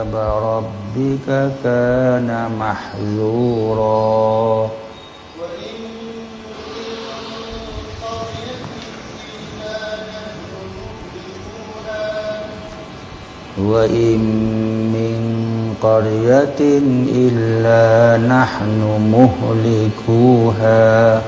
كتاب ربك كان محذورا. وإن من قرية إلا نحن مهلكوها.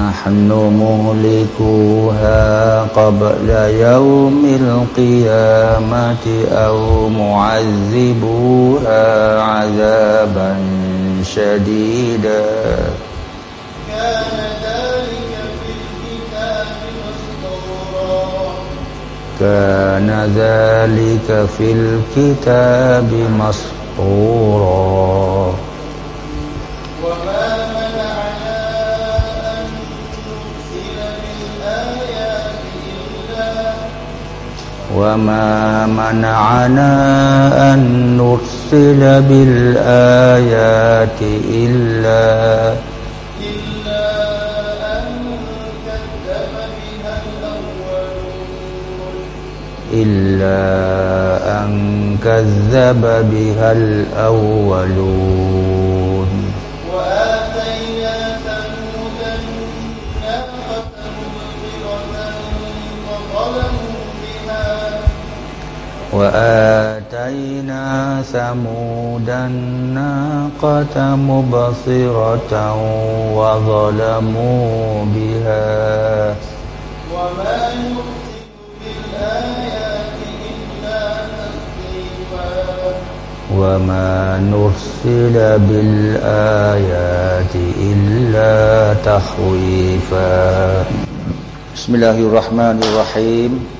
نحن مهلكوها قبل يوم القيامة أو معذبوها عذابا شديدا. كان ذلك في الكتاب مسطورا. كان ذلك في الكتاب مسطورا وما منعنا أن نرسل بالآيات إلا إلا أن كذب بها الأولون وآتينا ثمود الناقة مبصرة وظلموا بها. وما بالآيات إلا وما نرسل بالآيات إلا تخويفا. بسم الله الرحمن الرحيم.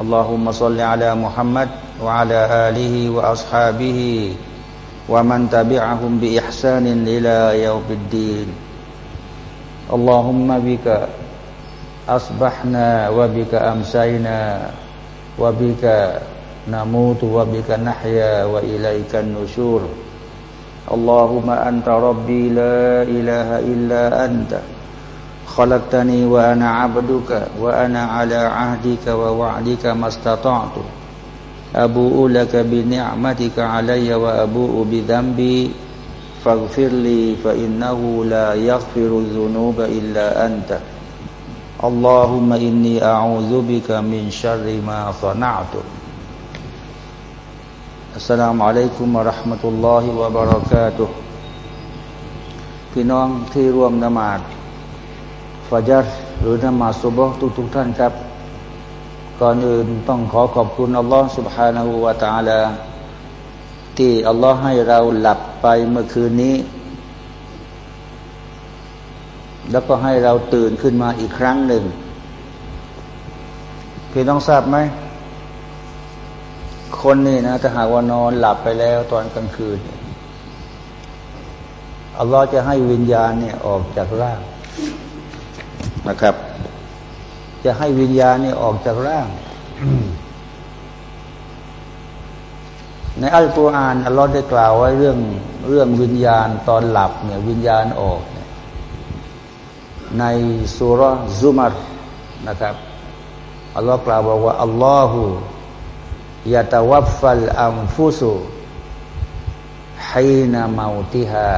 اللهم صل على محمد وعلى آله وأصحابه ومن تبعهم بإحسان إلى يوم الدين اللهم بك أصبحنا وبك أمسينا وبك نموت وبك نحيا وإليك النشور اللهم أنت ربي لا إله إلا أنت خلقتني وأنا عبدك وأنا على عهدك ووعدك ما استطعت أبوء لك بنعمتك علي وأبوء بذنبي فاغفر لي فإنه لا يغفر الذنوب إلا أنت اللهم إني أعوذ بك من شر ما صنعت السلام عليكم ورحمة الله وبركاته พี่น้องที่ร่วมนมาด ฟาจัรหรือนมาสุบฮ์ทุกๆท่านครับก่อนอื่นต้องขอขอบคุณอัลลอฮ์ سبحانه และ تعالى ที่อัลลอฮ์ให้เราหลับไปเมื่อคืนนี้ แล้วก็ให้เราตื่นขึ้นมาอีกครั้งหนึ่งพี่ต้องทราบไหม คนนี่นะถ้าหากว่านอนหลับไปแล้วตอนกลางคืนอัลลอฮ์จะให้วิญญาณเนี่ยออกจากร่าง นะครับ จะให้วิญญาณนี่ออกจากร่าง ในอัลกุรอานอัลลอฮ์ได้กล่าวไว้เรื่องเรื่องวิญญาณตอนหลับเนี่ยวิญญาณออกเนี่ยในสุรซุมารนะครับอัลลอฮ์กล่าวบอกว่าอัลลอฮฺยะตวัฟฟัลอัมฟุสุฮีนามาติฮา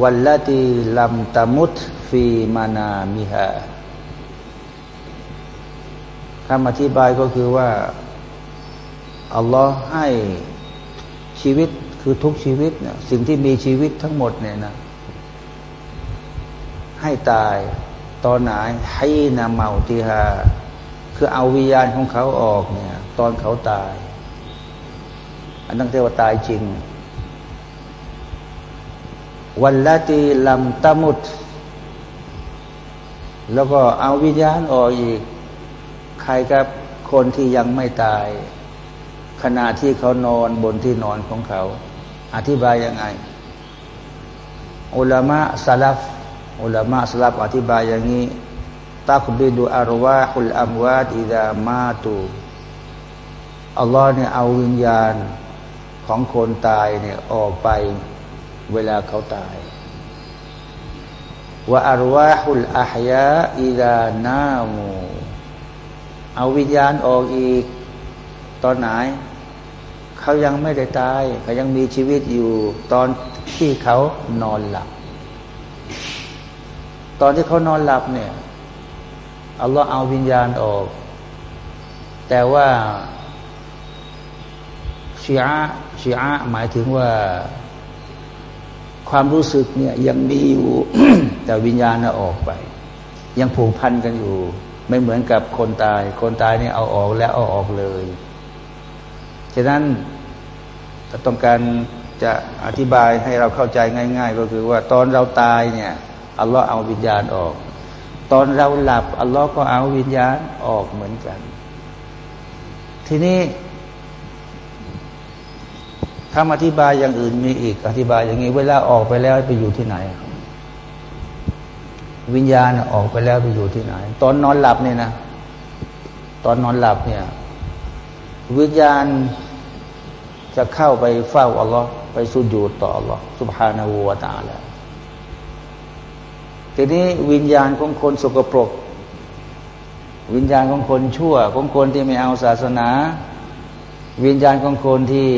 วัลลตีลัมตมุต ฟีมานามิฮาคำอธิบายก็คือว่า อัลลอฮ์ให้ชีวิตคือทุกชีวิตเนี่ยสิ่งที่มีชีวิตทั้งหมดเนี่ยนะ ให้ตายตอนไหนให้นาเมาติฮาคือเอาวิญญาณของเขาออกเนี่ย ตอนเขาตาย อันนั้นเรียกว่าตายจริงวันละตีลำตะมุด แล้วก็เอาวิญญาณออกอีก ใครกับคนที่ยังไม่ตาย ขณะที่เขานอนบนที่นอนของเขา อธิบายยังไง อุลามะสลับอุลามะสลับอธิบายอย่างนี้ตักบิดูอารวาฮุลอัมวาดอิดามาตูอัลลอฮ์เนี่ยเอาวิญญาณของคนตายเนี่ยออกไปเวลาเขาตาย ว่าอารวาฮุลอาฮยาอิดานามูเอาวิญญาณออกอีก ตอนไหน เขายังไม่ได้ตาย เขายังมีชีวิตอยู่ ตอนที่เขานอนหลับ ตอนที่เขานอนหลับเนี่ยอัลลอฮ์เอาวิญญาณออก แต่ว่าชีอะชีอะหมายถึงว่า ความรู้สึกเนี่ยยังมีอยู่ แต่วิญญาณน่ะออกไป ยังผูกพันกันอยู่ ไม่เหมือนกับคนตาย คนตายเนี่ยเอาออกแล้วเอาออกเลยฉะนั้นถ้าต้องการจะอธิบายให้เราเข้าใจง่าย ๆ ก็คือว่าตอนเราตายเนี่ยอัลลอฮ์เอาวิญญาณออก ตอนเราหลับอัลลอฮ์ก็เอาวิญญาณออกเหมือนกัน ทีนี้ คำอธิบายอย่างอื่นมีอีก อธิบายอย่างนี้ เวลาออกไปแล้วไปอยู่ที่ไหน วิญญาณออกไปแล้วไปอยู่ที่ไหน ตอนนอนหลับเนี่ยนะ ตอนนอนหลับเนี่ย วิญญาณจะเข้าไปเฝ้าอัลลอฮ์ไปสุญูดต่ออัลลอฮ์สุบฮานาวูวาตาแล้วทีนี้วิญญาณของคนสกปรก วิญญาณของคนชั่ว ของคนที่ไม่เอาศาสนา วิญญาณของคนที่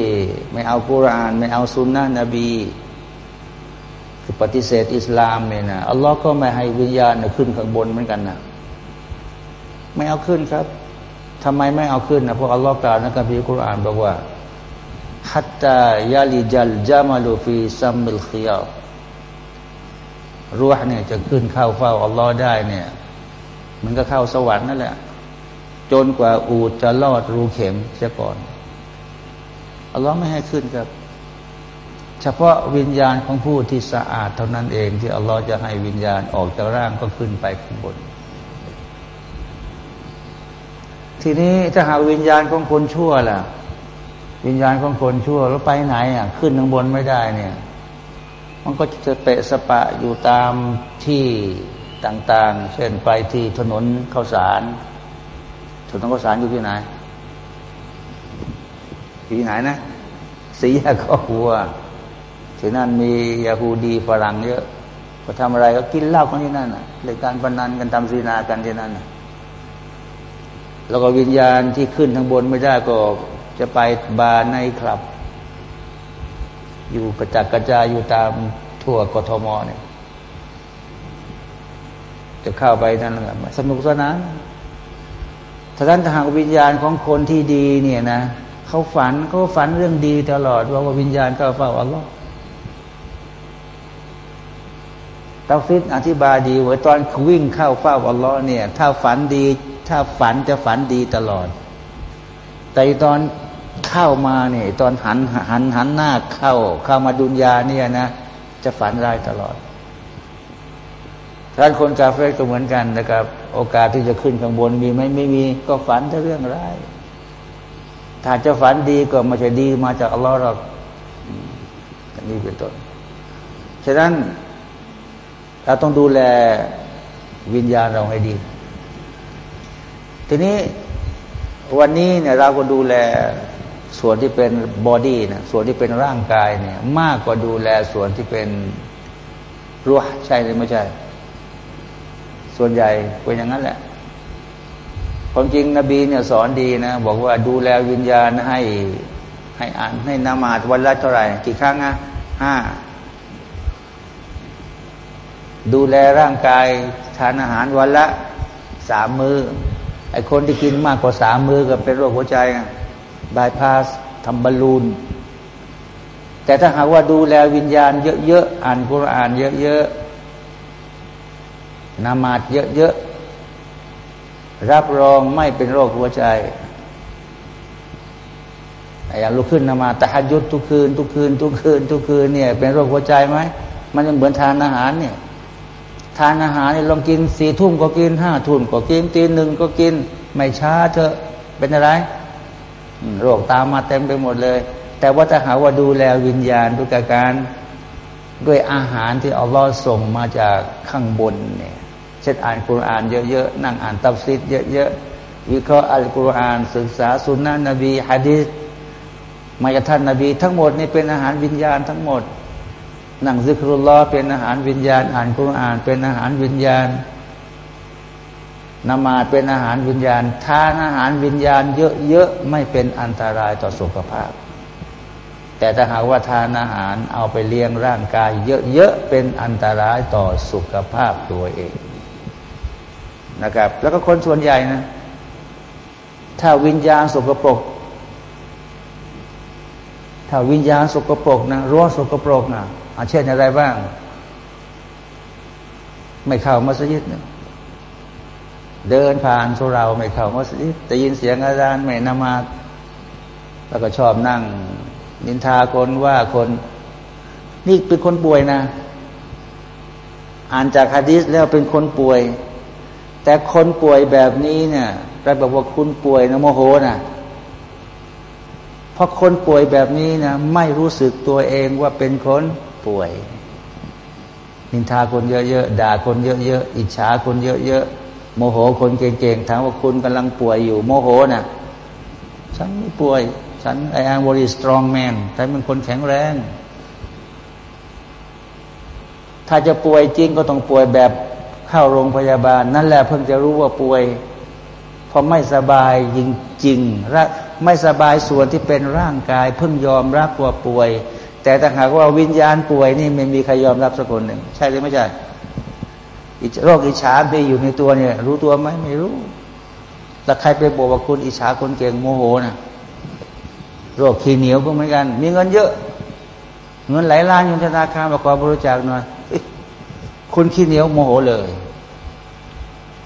ไม่เอากุรานไม่เอาสุนนะนบีคือปฏิเสธอิสลามเนี่ยนะอัลลอฮ์ก็ไม่ให้วิญญาณขึ้นข้างบนเหมือนกันนะไม่เอาขึ้นครับทำไมไม่เอาขึ้นนะเพราะอัลลอฮ์กล่าวในคัมภีร์กุรานบอกว่าحتى يلج الجمل في سم الخياط روح เนี่ยจะขึ้นเข้าเฝ้าอัลลอฮ์ได้เนี่ย มันก็เข้าสวรรค์นั่นแหละ จนกว่าอูฐจะลอดรูเข็มเสียก่อน อัลลอฮ์ไม่ให้ขึ้นครับ เฉพาะวิญญาณของผู้ที่สะอาดเท่านั้นเองที่อัลลอฮ์จะให้วิญญาณออกจากร่างก็ขึ้นไปข้างบน ทีนี้ถ้าหาวิญญาณของคนชั่วล่ะ วิญญาณของคนชั่วแล้วไปไหนอะ ขึ้นข้างบนไม่ได้เนี่ย มันก็จะเปะสปะอยู่ตามที่ต่างๆ เช่นไปที่ถนนข้าวสารถนนข้าวสารอยู่ที่ไหน ที่ไหนนะสียก็หัวที่นั่นมียาฮูดีฝรั่งเยอะก็ทำอะไรก็กินเหล้ากันที่นั่นอะเลยการพนันกันทำซีนากันที่นั่นแล้วก็วิญญาณที่ขึ้นทางบนไม่ได้ก็จะไปบาร์ในคลับ อยู่กระจัดกระจายอยู่ตามทั่วกทมเนี่ย จะเข้าไปนั่นแหละสนุกสนานถ้าท่านทางวิญญาณของคนที่ดีเนี่ยนะ เขาฝันเขาฝันเรื่องดีตลอดว่าวิญญาณเข้าเฝ้าอัลลอฮ์ตาฟิดอธิบายดีว่าตอนวิ่งเข้าเฝ้าอัลลอฮ์เนี่ย ถ้าฝันดี ถ้าฝันจะฝันดีตลอด แต่ตอนเข้ามาเนี่ยตอนหันหันหันหน้าเข้า เข้ามาดุนยาเนี่ยนะ จะฝันร้ายตลอดท่านคนกาเฟ่ก็เหมือนกันนะครับ โอกาสที่จะขึ้นข้างบนมีไหมไม่มีก็ฝันแต่เรื่องร้าย ถ้าจะฝันดีก็ไม่ใช่ดีมาจากอัลลอฮ์หรอกนี่เป็นต้น ฉะนั้น เราต้องดูแลวิญญาณเราให้ดี ทีนี้วันนี้เนี่ยเราก็ดูแลส่วนที่เป็น body นะส่วนที่เป็นร่างกายเนี่ย มากกว่าดูแลส่วนที่เป็นروحใช่หรือไม่ใช่ ส่วนใหญ่เป็นอย่างนั้นแหละ ความจริงนบีเนี่ยสอนดีนะ บอกว่าดูแลวิญญาณให้ให้อ่านให้นมาซวันละเท่าไหร่ กี่ครั้งนะห้าดูแลร่างกายทานอาหารวันละสามมื้อไอคนที่กินมากกว่าสามมือก็เป็นโรคหัวใจบายพาสทำบอลลูน แต่ถ้าหากว่าดูแลวิญญาณเยอะๆอ่านกุรอานเยอะๆนามาดเยอะๆ รับรองไม่เป็นโรคหัวใจอย่างลุกขึ้นนมาแตะฮัดยุดทุกคืน ทุกคืน ทุกคืน ทุกคืนเนี่ย เป็นโรคหัวใจไหมมันยังเหมือนทานอาหารเนี่ย ทานอาหารเนี่ยลองกินสี่ทุ่มก็กินห้าทุ่มก็กินตีหนึ่งก็กิน ไม่ช้าเถอะเป็นอะไร โรคตามมาเต็มไปหมดเลย แต่ว่าถ้าหาว่าดูแลวิญญาณด้วยการด้วยอาหารที่อัลลอฮ์ส่งมาจากข้างบนเนี่ย เช่นอ่านคุรานเยอะๆนั่งอ่านตัฟซีรเยอะๆวิเคราะห์อัลกุรอานศึกษาซุนนะห์นบีฮะดีษมาจากท่านนบี ทั้งหมดนี่เป็นอาหารวิญญาณทั้งหมดนั่งซิกรุลลอเป็นอาหารวิญญาณ อ่านคุรอาน เป็นอาหารวิญญาณนมาเป็นอาหารวิญญาณทานอาหารวิญญาณ เยอะๆไม่เป็นอันตรายต่อสุขภาพ แต่ถ้าหากว่าทานอาหารเอาไปเลี้ยงร่างกาย เยอะๆเป็นอันตรายต่อสุขภาพตัวเอง นะครับ แล้วก็คนส่วนใหญ่นะ ถ้าวิญญาณสกปรก ถ้าวิญญาณสกปรกนะรั้วสกปรกนะอาเช่นอะไรบ้าง ไม่เข้ามัสยิดนะเดินผ่านสุราไม่เข้ามัสยิดแต่ยินเสียงอาจารย์ไม่นมาแล้วก็ชอบนั่ง นินทาคนว่าคน นี่เป็นคนป่วยนะ อ่านจากฮะดีษแล้วเป็นคนป่วย แต่คนป่วยแบบนี้เนี่ยเราบอกว่าคุณป่วยนะโมโหนะเพราะคนป่วยแบบนี้นะไม่รู้สึกตัวเองว่าเป็นคนป่วย นินทาคนเยอะๆด่าคนเยอะๆอิจฉาคนเยอะๆโมโหคนเก่งๆถามว่าคุณกำลังป่วยอยู่ โมโหนะ่ะฉันไม่ป่วย ฉันไอแอมวอรีสตรองแมนฉันเป็นคนแข็งแรง ถ้าจะป่วยจริงก็ต้องป่วยแบบ เข้าโรงพยาบาล นั่นแหละเพิ่งจะรู้ว่าป่วยพอไม่สบายจริงๆไม่สบายส่วนที่เป็นร่างกาย เพิ่งยอมรับว่าป่วย แต่ถ้าหากว่าวิญญาณป่วยนี่ไม่มีใครยอมรับสักคนหนึ่งใช่หรือไม่ใช่โรคอิจฉาที่อยู่ในตัวเนี่ย รู้ตัวไหมไม่รู้ แล้วใครไปบอกว่าคุณอิจฉาคนเก่งโมโหนะโรคขี้เหนียวก็เหมือนกัน มีเงินเยอะ เงินไหลล้านอยู่ธนาคารมาขอบริจาคหน่อย คุณขี้เหนียวโมโหเลย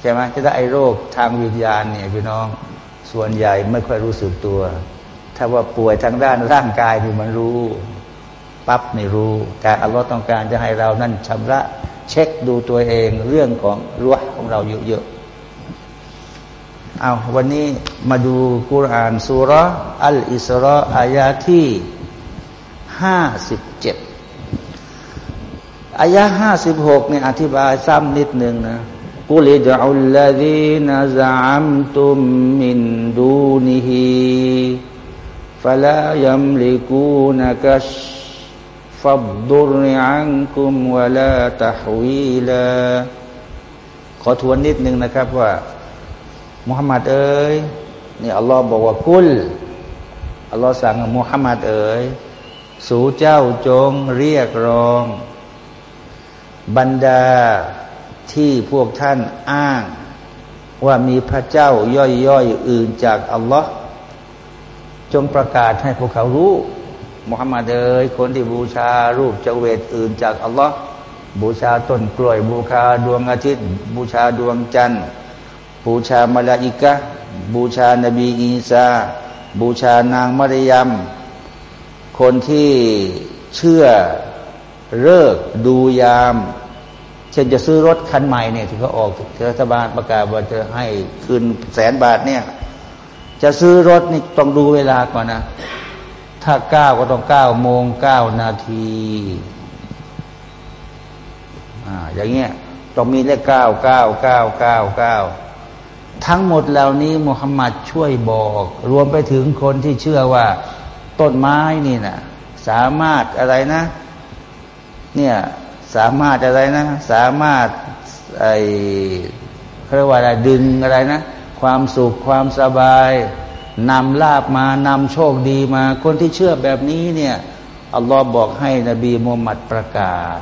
ใช่ไหมจะได้ไอโรคทางวิญญาณเนี่ยพี่น้องส่วนใหญ่ไม่ค่อยรู้สึกตัว ถ้าว่าป่วยทางด้านร่างกายนี่มันรู้ ปั๊บไม่รู้การอัลลอฮ์ต้องการจะให้เรานั่นชำระเช็คดูตัวเองเรื่องของรั้วของเราเยอะๆเอาวันนี้มาดูกุรานสุรอัลอิสราอายาที่ห้าสิบเจ็ด อายาห้าสิบหกเนี่ยอธิบายซ้ำนิดหนึ่งนะกุลิดอุลลดีนซามตุมมินดูนิฮิฟลายัมลิกูนกัชฟับดุรอังคุมวะลาตะฮวีลาขอทวนนิดหนึ่งนะครับว่ามุฮัมมัดเอ๋ยนี่อัลลอฮ์บอกว่ากุลอัลลอฮ์สั่งมุฮัมมัดเอ๋ยสู่เจ้าจงเรียกร้อง บรรดาที่พวกท่านอ้าง ว่ามีพระเจ้าย่อยๆอื่นจากอัลลอฮ์จงประกาศให้พวกเขารู้มุฮัมมัดเอ๋ยคนที่บูชารูปเจเวตอื่นจากอัลลอฮ์บูชาต้นกล้วยบูชาดวงอาทิตย์ บูชาดวงจันทร์ บูชามาลาอิกะบูชานบีอีสาบูชานางมารยมคนที่เชื่อเลิกดูยาม เช่นจะซื้อรถคันใหม่เนี่ยที่เขาออกรัฐบาลประกาศว่าจะให้คืนแสนบาทเนี่ยจะซื้อรถนี่ต้องดูเวลาก่อนนะ ถ้าเก้าก็ต้องเก้าโมงเก้านาทีอ่าอย่างเงี้ยต้องมีเลขเก้าเก้าเก้าเก้าเก้าทั้งหมดเหล่านี้มุฮัมมัดช่วยบอก รวมไปถึงคนที่เชื่อว่า ต้นไม้นี่นะสามารถอะไรนะ เนี่ย สามารถอะไรนะ สามารถไอเรียกว่าอะไรดึงอะไรนะ ความสุขความสบายนำลาบมานำโชคดีมา คนที่เชื่อแบบนี้เนี่ยอัลลอฮ์บอกให้นบีมูฮัมมัดประกาศ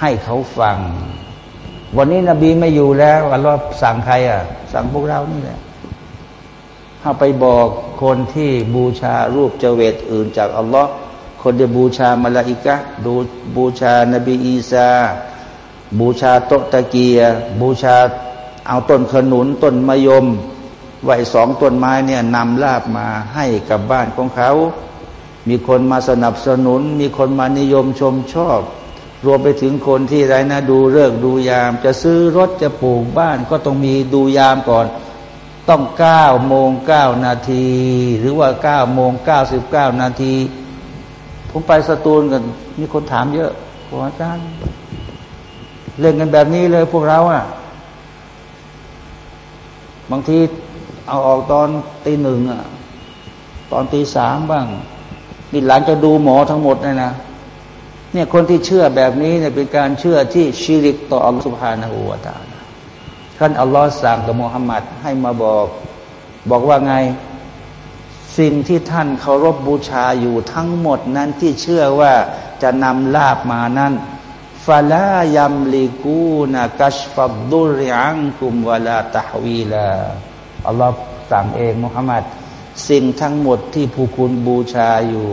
ให้เขาฟัง วันนี้นบีไม่อยู่แล้วอัลลอฮ์สั่งใครอะ สั่งพวกเรานี่แหละถ้าไปบอกคนที่บูชารูปเจเวตอื่นจากอัลลอฮ์ คนที่บูชามาลาอิกะดูบูชานบีอีสาบูชาโตตะเกีย บูชาเอาต้นขนุนต้นมะยมไหว้สองต้นไม้เนี่ยนำลาบมาให้กับบ้านของเขา มีคนมาสนับสนุน มีคนมานิยมชมชอบ รวมไปถึงคนที่ไรนะดูเลิกดูยาม จะซื้อรถจะปลูกบ้าน ก็ต้องมีดูยามก่อน ต้องเก้าโมงเก้านาที หรือว่าเก้าโมงเก้าสิบเก้านาที ผมไปสตูลกัน มีคนถามเยอะบอกอาจารย์ เล่นกันแบบนี้เลยพวกเราอะ บางทีเอาออกตอนตีหนึ่งอะ ตอนตีสามบ้างนี่หลังจะดูหมอทั้งหมดเลยนะเนี่ยคนที่เชื่อแบบนี้เนี่ยเป็นการเชื่อที่ชิริกต่ออัลลอฮฺสุบฮานาอูวาตาท่านอัลลอฮ์สั่งกับมุฮัมมัดให้มาบอก บอกว่าไง สิ่งที่ท่านเคารพบบูชาอยู่ทั้งหมดนั้นที่เชื่อว่าจะนำลาบมานั้นฟาลายัมลิกูนะกัชฟับดุริอังกุมวลาตะฮวีลาอัลลอฮ์สั่งเองมุฮัมมัดสิ่งทั้งหมดที่ผู้คุณบูชาอยู่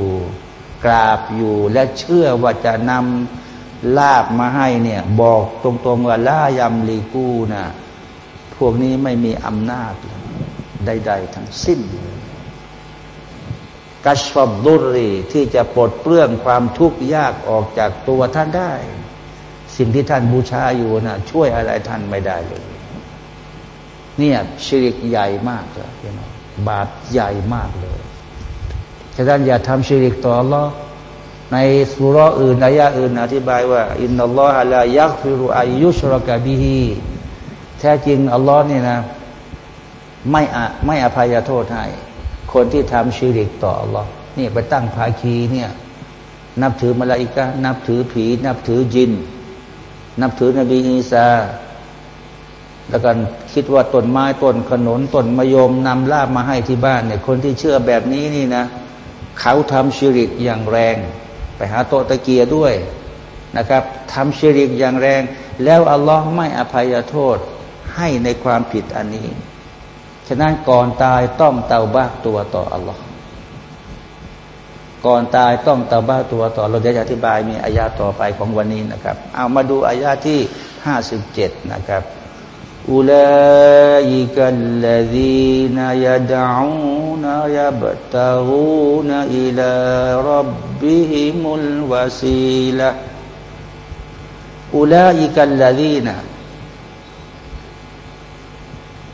กราบอยู่ และเชื่อว่าจะนำลาบมาให้เนี่ย บอกตรงๆว่าลายำลีกูนะพวกนี้ไม่มีอำนาจใด ๆ ทั้งสิ้น กัชฟบดุรีที่จะปลดเปลื้องความทุกข์ยากออกจากตัวท่านได้ สิ่งที่ท่านบูชาอยู่นะช่วยอะไรท่านไม่ได้เลยเนี่ยชิริกใหญ่มากเลยพี่น้องบาปใหญ่มากเลยฉะนั้นอย่าทำชิริกต่อ Allah ในสุรอื่นอายะอื่น อธิบายว่า อินนัลลอฮะลายักฟิรุอายุชรกะบิฮีแท้จริง อัลลอฮ์นี่นะ ไม่อะไม่อภัยโทษให้ คนที่ทำชิริกต่อ Allah นี่ไปตั้งภาคีเนี่ยนับถือมลาอิกะนับถือผี นับถือจิน นับถือนบีอีสาแล้วกันคิดว่าต้นไม้ต้นขนุนต้นมะยมนำลาบมาให้ที่บ้านเนี่ยคนที่เชื่อแบบนี้นี่นะ เขาทำชิริกอย่างแรง ไปหาโตตะเกียด้วยนะครับทำชิริกอย่างแรง แล้วอัลลอฮ์ไม่อภัยโทษให้ในความผิดอันนี้ ฉะนั้นก่อนตายต้องเตาบ้าตัวต่ออัลลอฮ์ก่อนตายต้องเตาบ้าตัวต่อเราจะอธิบายมีอายาต่อไปของวันนี้นะครับ เอามาดูอายาที่ห้าสิบเจ็ดนะครับอุลัยกัลลัดีนยดาอูนยบตาอูนอิลารับบิฮิมุลวาซีละอุลัยกัลลัดีนะ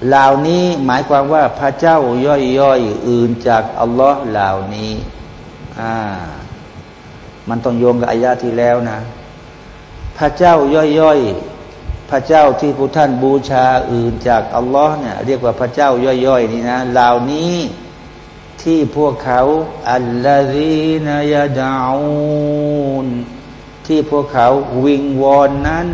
เหล่านี้หมายความว่าพระเจ้าย่อยย่อยอื่นจากอัลลอฮ์เหล่านี้อ่ามันต้องโยงกับอายาที่แล้วนะ พระเจ้าย่อยย่อยพระเจ้าที่ผู้ท่านบูชาอื่นจากอัลลอฮ์เนี่ยเรียกว่าพระเจ้าย่อยๆนี่นะเหล่านี้ที่พวกเขาอัลลอฮีนายาดาอูนที่พวกเขาวิงวอนนั้น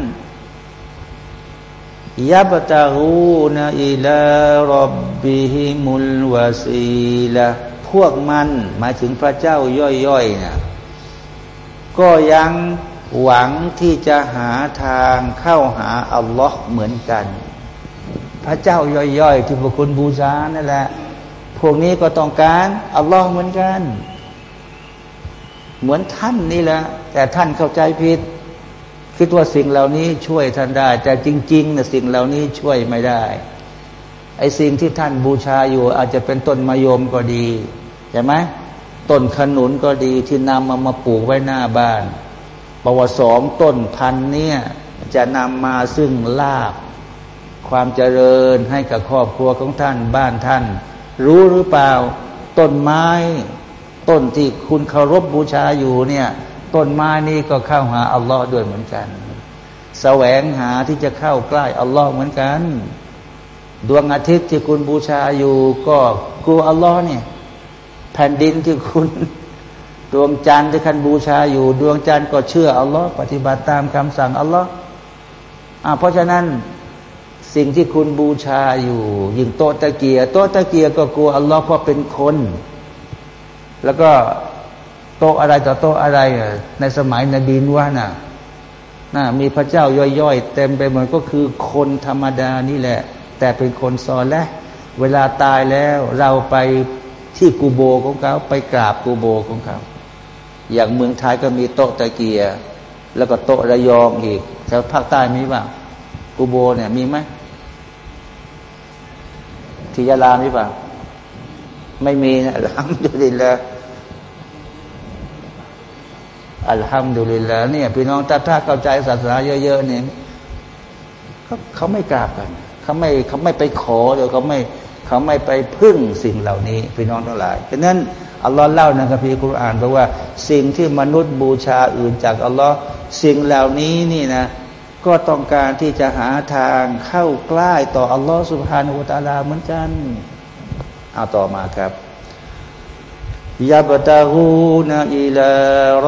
ยับตาหูนอิลารบบิฮิมุลวาซีละพวกมันหมายถึงพระเจ้าย่อยๆนะก็ยังหวังที่จะหาทางเข้าหาอัลลอฮ์เหมือนกัน พระเจ้าย่อยๆ ที่พวกคุณบูชานั่นแหละ พวกนี้ก็ต้องการอัลลอฮ์เหมือนกัน เหมือนท่านนี่แหละ แต่ท่านเข้าใจผิด คิดว่าสิ่งเหล่านี้ช่วยท่านได้ แต่จริงๆนะสิ่งเหล่านี้ช่วยไม่ได้ ไอ้สิ่งที่ท่านบูชาอยู่ อาจจะเป็นต้นมะยมก็ดีใช่ไหมต้นขนุนก็ดีที่นำมามาปลูกไว้หน้าบ้านบอกว่าสองต้นพันเนี่ยจะนำมาซึ่งลาบความเจริญให้กับครอบครัวของท่านบ้านท่าน รู้หรือเปล่า ต้นไม้ ต้นที่คุณเคารพบบูชาอยู่เนี่ย ต้นไม้นี้ก็เข้าหาอัลลอฮ์ด้วยเหมือนกันสแสวงหาที่จะเข้าใกล้อัลลอฮ์เหมือนกัน ดวงอาทิตย์ที่คุณบูชาอยู่ ก็กลัวอัลลอฮ์เนี่ยแผ่นดินที่คุณดวงจันทร์ที่คันบูชาอยู่ ดวงจันทร์ก็เชื่ออัลลอฮ์ปฏิบัติตามคำสั่งอัลลอฮ์อเพราะฉะนั้นสิ่งที่คุณบูชาอยู่ ยิ่งโตตะเกียโตตะเกียก็กลัวอัลลอฮ์เพราะเป็นคน แล้วก็ โตอะไรต่อโตอะไรในสมัยนบีนว่าน่ะน่ะมีพระเจ้าย่อยๆ เต็มไปหมดก็คือคนธรรมดานี่แหละ แต่เป็นคนซอนและเวลาตายแล้วเราไปที่กูโบของเขาไปกราบกูโบของเขาอย่างเมืองไทยก็มีโต๊ะตะเกียแล้วก็โต๊ะระยองอีกแถวภาคใต้มีบ้างกูโบเนี่ยมีไหมที่ยาลามีบ้างไม่มีนะทำอยู่ดีเลย อัลฮัมดุลิลละเนี่ย พี่น้องถ้าถ้าเข้าใจศาสนาเยอะๆเนี่ยเขาเขาไม่กราบกันเขาไม่เขาไม่ไปขอเดี๋ยวเขาไม่เขาไม่ไปพึ่งสิ่งเหล่านี้ พี่น้องทั้งหลายฉะนั้นอัลลอฮ์เล่าในคัมภีร์คุรานบอกว่า สิ่งที่มนุษย์บูชาอื่นจากอัลลอฮ์สิ่งเหล่านี้นี่นะ ก็ต้องการที่จะหาทางเข้าใกล้ต่ออัลลอฮ์สุบฮานุตาลาเหมือนกัน เอาต่อมาครับ ยับตาฮูนอิลา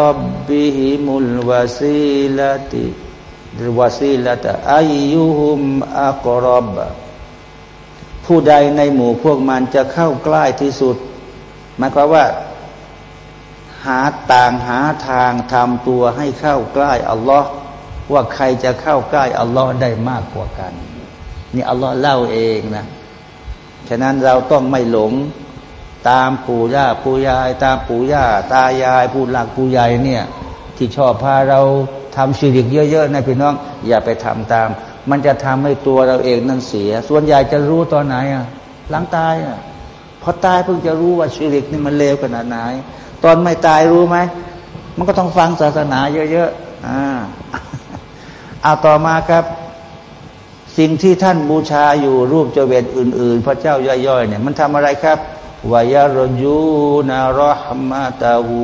รับบิฮิมุลวาซีลติวาซีลตะอายุฮุมอักรอบผู้ใดในหมู่พวกมันจะเข้าใกล้ที่สุดหมายความว่า หาต่างหาทางทำตัวให้เข้าใกล้อัลลอฮ์ว่าใครจะเข้าใกล้อัลลอฮ์ได้มากกว่ากัน นี่อัลลอฮ์เล่าเองนะฉะนั้นเราต้องไม่หลง ตามปู่ย่าปู่ยาย ตามปู่ย่าตายายผู้หลักปู่ใหญ่เนี่ยที่ชอบพาเราทำชีริกเยอะๆนะพี่น้อง อย่าไปทำตาม มันจะทำให้ตัวเราเองนั่นเสีย ส่วนใหญ่จะรู้ตอนไหนอะหลังตายอะพอตายเพิ่งจะรู้ว่าชีริกนี่มันเลวขนาดไหน ตอนไม่ตายรู้ไหมมันก็ต้องฟังศาสนาเยอะๆอ่าเอาต่อมาครับ สิ่งที่ท่านบูชาอยู่รูปเจเวตอื่น ๆ พระเจ้าย่อยๆเนี่ย มันทำอะไรครับ วายรยูนารหมาตาหู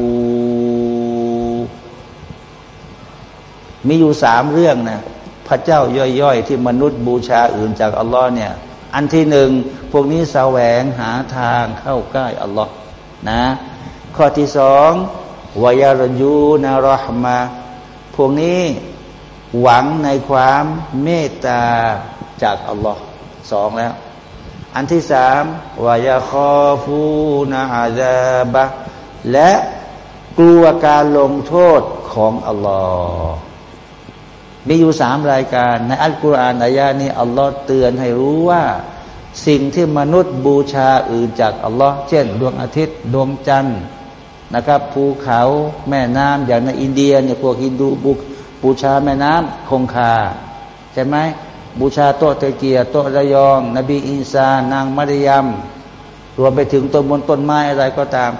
มีอยู่สามเรื่องนะพระเจ้าย่อยๆ ที่มนุษย์บูชาอื่นจากอัลลอฮ์เนี่ย อันที่หนึ่งพวกนี้แสวงหาทางเข้าใกล้อัลลอฮ์นะ ข้อที่สองวายรยูนารหมาพวกนี้หวังในความเมตตาจากอัลลอฮ์สองแล้ว อันที่สามวายาคอฟูนาอาซาบะและกลัวการลงโทษของอัลลอฮ์มีอยู่สามรายการ ในอัลกุรอานอายานี้อัลลอฮ์เตือนให้รู้ว่า สิ่งที่มนุษย์บูชาอื่นจากอัลลอฮ์เช่น ดวงอาทิตย์ดวงจันทร์นะครับ ภูเขาแม่น้ำอย่างในอินเดียเนี่ยพวกฮินดูบุบูชาแม่น้ำคงคา ใช่ไหม บูชาโตเตเกียโตระยอง นบีอินซา นางมารยมรวมไปถึงต้นบนต้นไม้อะไรก็ตาม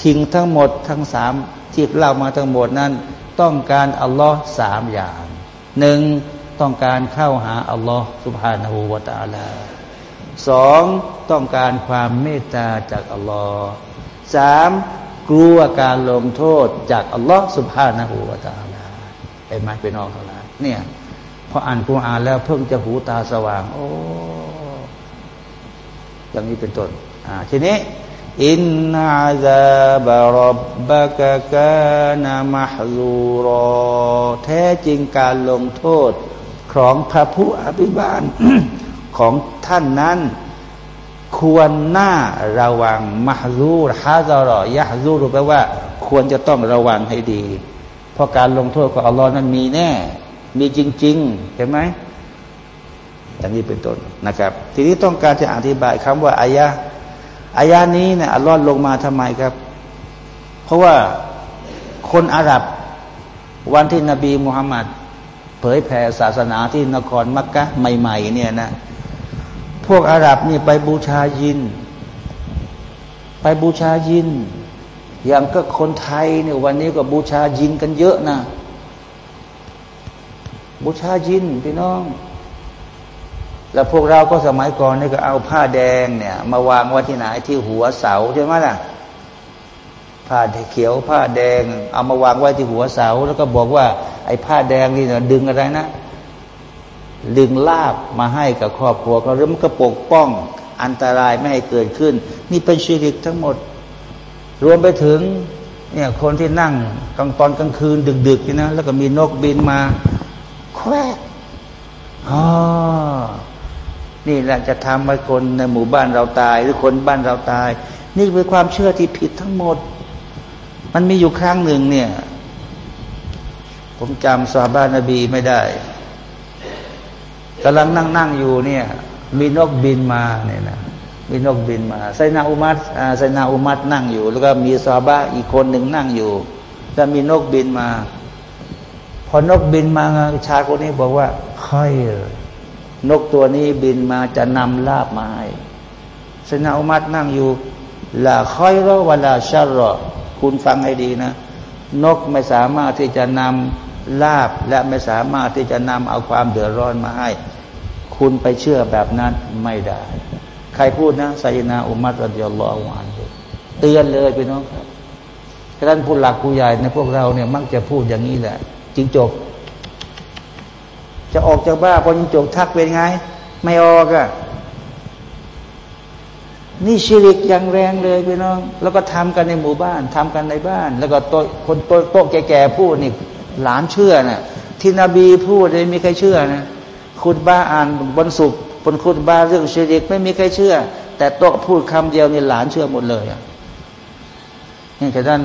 ทิ้งทั้งหมดทั้งสามที่เล่ามาทั้งหมดนั้น ต้องการอัลลอฮ์สามอย่างหนึ่งต้องการเข้าหาอัลลอฮ์สุบฮานาหูวาตาลาสองต้องการความเมตตาจากอัลลอฮ์สามกลัวการลงโทษจากอัลลอฮ์สุบฮานาหูวาตาลาไอ้ไม้เป็นน้องเขาละเนี่ย พออ่านกุรอานแล้วเพิ่งจะหูตาสว่าง โอ้อย่างนี้เป็นต้นอ่าทีนี้อินนาซาบารบบะกะกานามะฮซูรอ แท้จริงการลงโทษของพระผู้อภิบาลของท่านนั้น ควรหน้าระวังมหซูรฮาซารอยะซูรแปลว่า ควรจะต้องระวังให้ดี เพราะการลงโทษของอัลลอฮ์นั้นมีแน่ มีจริง ๆ เห็นไหมอย่างนี้เป็นต้นนะครับ ทีนี้ต้องการจะอธิบายคำว่าอายะอายะนี้เนี่ยอัลลอฮ์ลงมาทำไมครับ เพราะว่าคนอาหรับวันที่นบีมุฮัมมัดเผยแผ่ศาสนาที่นครมักกะใหม่ ๆ เนี่ยนะพวกอาหรับนี่ไปบูชายิน ไปบูชายิน อย่างก็คนไทยเนี่ยวันนี้ก็บูชายินกันเยอะนะ บูชายินพี่น้อง แล้วพวกเราก็สมัยก่อนนี่ก็เอาผ้าแดงเนี่ย มาวางไว้ที่ไหนที่หัวเสาใช่ไหมล่ะผ้าเขียวผ้าแดง เอามาวางไว้ที่หัวเสา แล้วก็บอกว่า ไอ้ผ้าแดงนี่เนี่ยดึงอะไรนะ ดึงลาบมาให้กับครอบครัวเขาเริ่มก็ปกป้องอันตรายไม่ให้เกิดขึ้น นี่เป็นชีริกทั้งหมด รวมไปถึงเนี่ยคนที่นั่งกลางตอนกลางคืนดึกๆนี่นะแล้วก็มีนกบินมา แควอ๋อนี่แหละจะทำให้คนในหมู่บ้านเราตาย หรือคนบ้านเราตาย นี่เป็นความเชื่อที่ผิดทั้งหมด มันมีอยู่ครั้งหนึ่งเนี่ย ผมจำซาบ้านนบีไม่ได้กำลังนั่งนั่งอยู่เนี่ย มีนกบินมาเนี่ยนะมีนกบินมาไซนาอุมัตไซนาอุมัตนั่งอยู่ แล้วก็มีซาบ้าอีกคนหนึ่งนั่งอยู่แล้วมีนกบินมา พอนกบินมาชายคนนี้บอกว่าค่อยนกตัวนี้บินมาจะนำลาบมาให้สนาอุมัดนั่งอยู่ละค่อยรอเวลาชารอคุณฟังให้ดีนะ นกไม่สามารถที่จะนำลาบและไม่สามารถที่จะนำเอาความเดือดร้อนมาให้ คุณไปเชื่อแบบนั้นไม่ได้ ใครพูดนะไซนาอุมัตรดิยัลลอฮวานเตือนเลยพี่น้องครับท่านผู้หลักผู้ใหญ่ในพวกเราเนี่ยมักจะพูดอย่างนี้แหละ จิงจบจะออกจากบ้านพอจิงจบทักเป็นไง ไม่ออกอะ่ะนี่ชิริกอย่างแรงเลยพี่น้อง แล้วก็ทำกันในหมู่บ้านทำกันในบ้าน แล้วก็โตคนโตโตแก่ๆพูดนี่หลานเชื่อนะ่ะที่นบีพูดเลยมีใครเชื่อนะคุณบ้าอ่านบนสุกบนคุณบ้าเรื่องชิริกไม่มีใครเชื่อ แต่โตพูดคำเดียวนี่หลานเชื่อหมดเลยอะนี่ท่าน